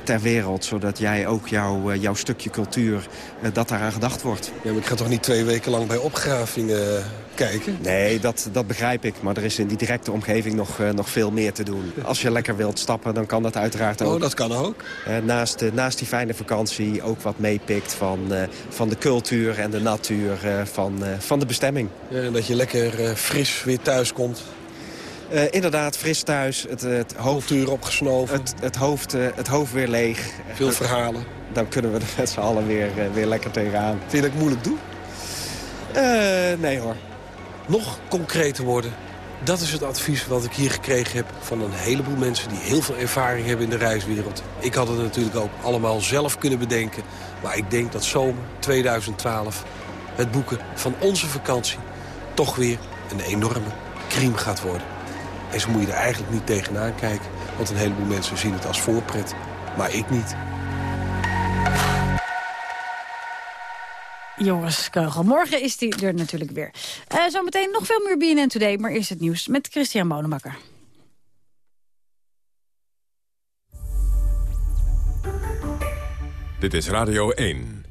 ter wereld. Zodat jij ook jouw, jouw stukje cultuur, dat daaraan gedacht wordt. Ja, maar ik ga toch niet twee weken lang bij opgravingen kijken? Nee, dat, dat begrijp ik. Maar er is in die directe omgeving nog, nog veel meer te doen. Als je lekker wilt stappen, dan kan dat uiteraard ook. Oh, dat kan ook. Naast, naast die fijne vakantie ook wat meepikt van, eh, van de cultuur en de natuur eh, van, eh, van de bestemming. Ja, en dat je lekker fris weer thuis komt. Inderdaad, fris thuis, het, het hoofd... Cultuur opgesnoven. Het, het, hoofd, het hoofd weer leeg. Veel verhalen. Dan kunnen we er met z'n allen weer, weer lekker tegenaan. Vind je dat ik moeilijk doe? Nee hoor. Nog concreter worden. Dat is het advies wat ik hier gekregen heb van een heleboel mensen... die heel veel ervaring hebben in de reiswereld. Ik had het natuurlijk ook allemaal zelf kunnen bedenken. Maar ik denk dat zomer 2012 het boeken van onze vakantie... toch weer een enorme crime gaat worden. En zo moet je er eigenlijk niet tegenaan kijken. Want een heleboel mensen zien het als voorpret. Maar ik niet. Joris Keugel. Morgen is die er natuurlijk weer. Eh, zometeen nog veel meer BNN Today, maar eerst het nieuws met Christian Bonenbakker. Dit is Radio 1.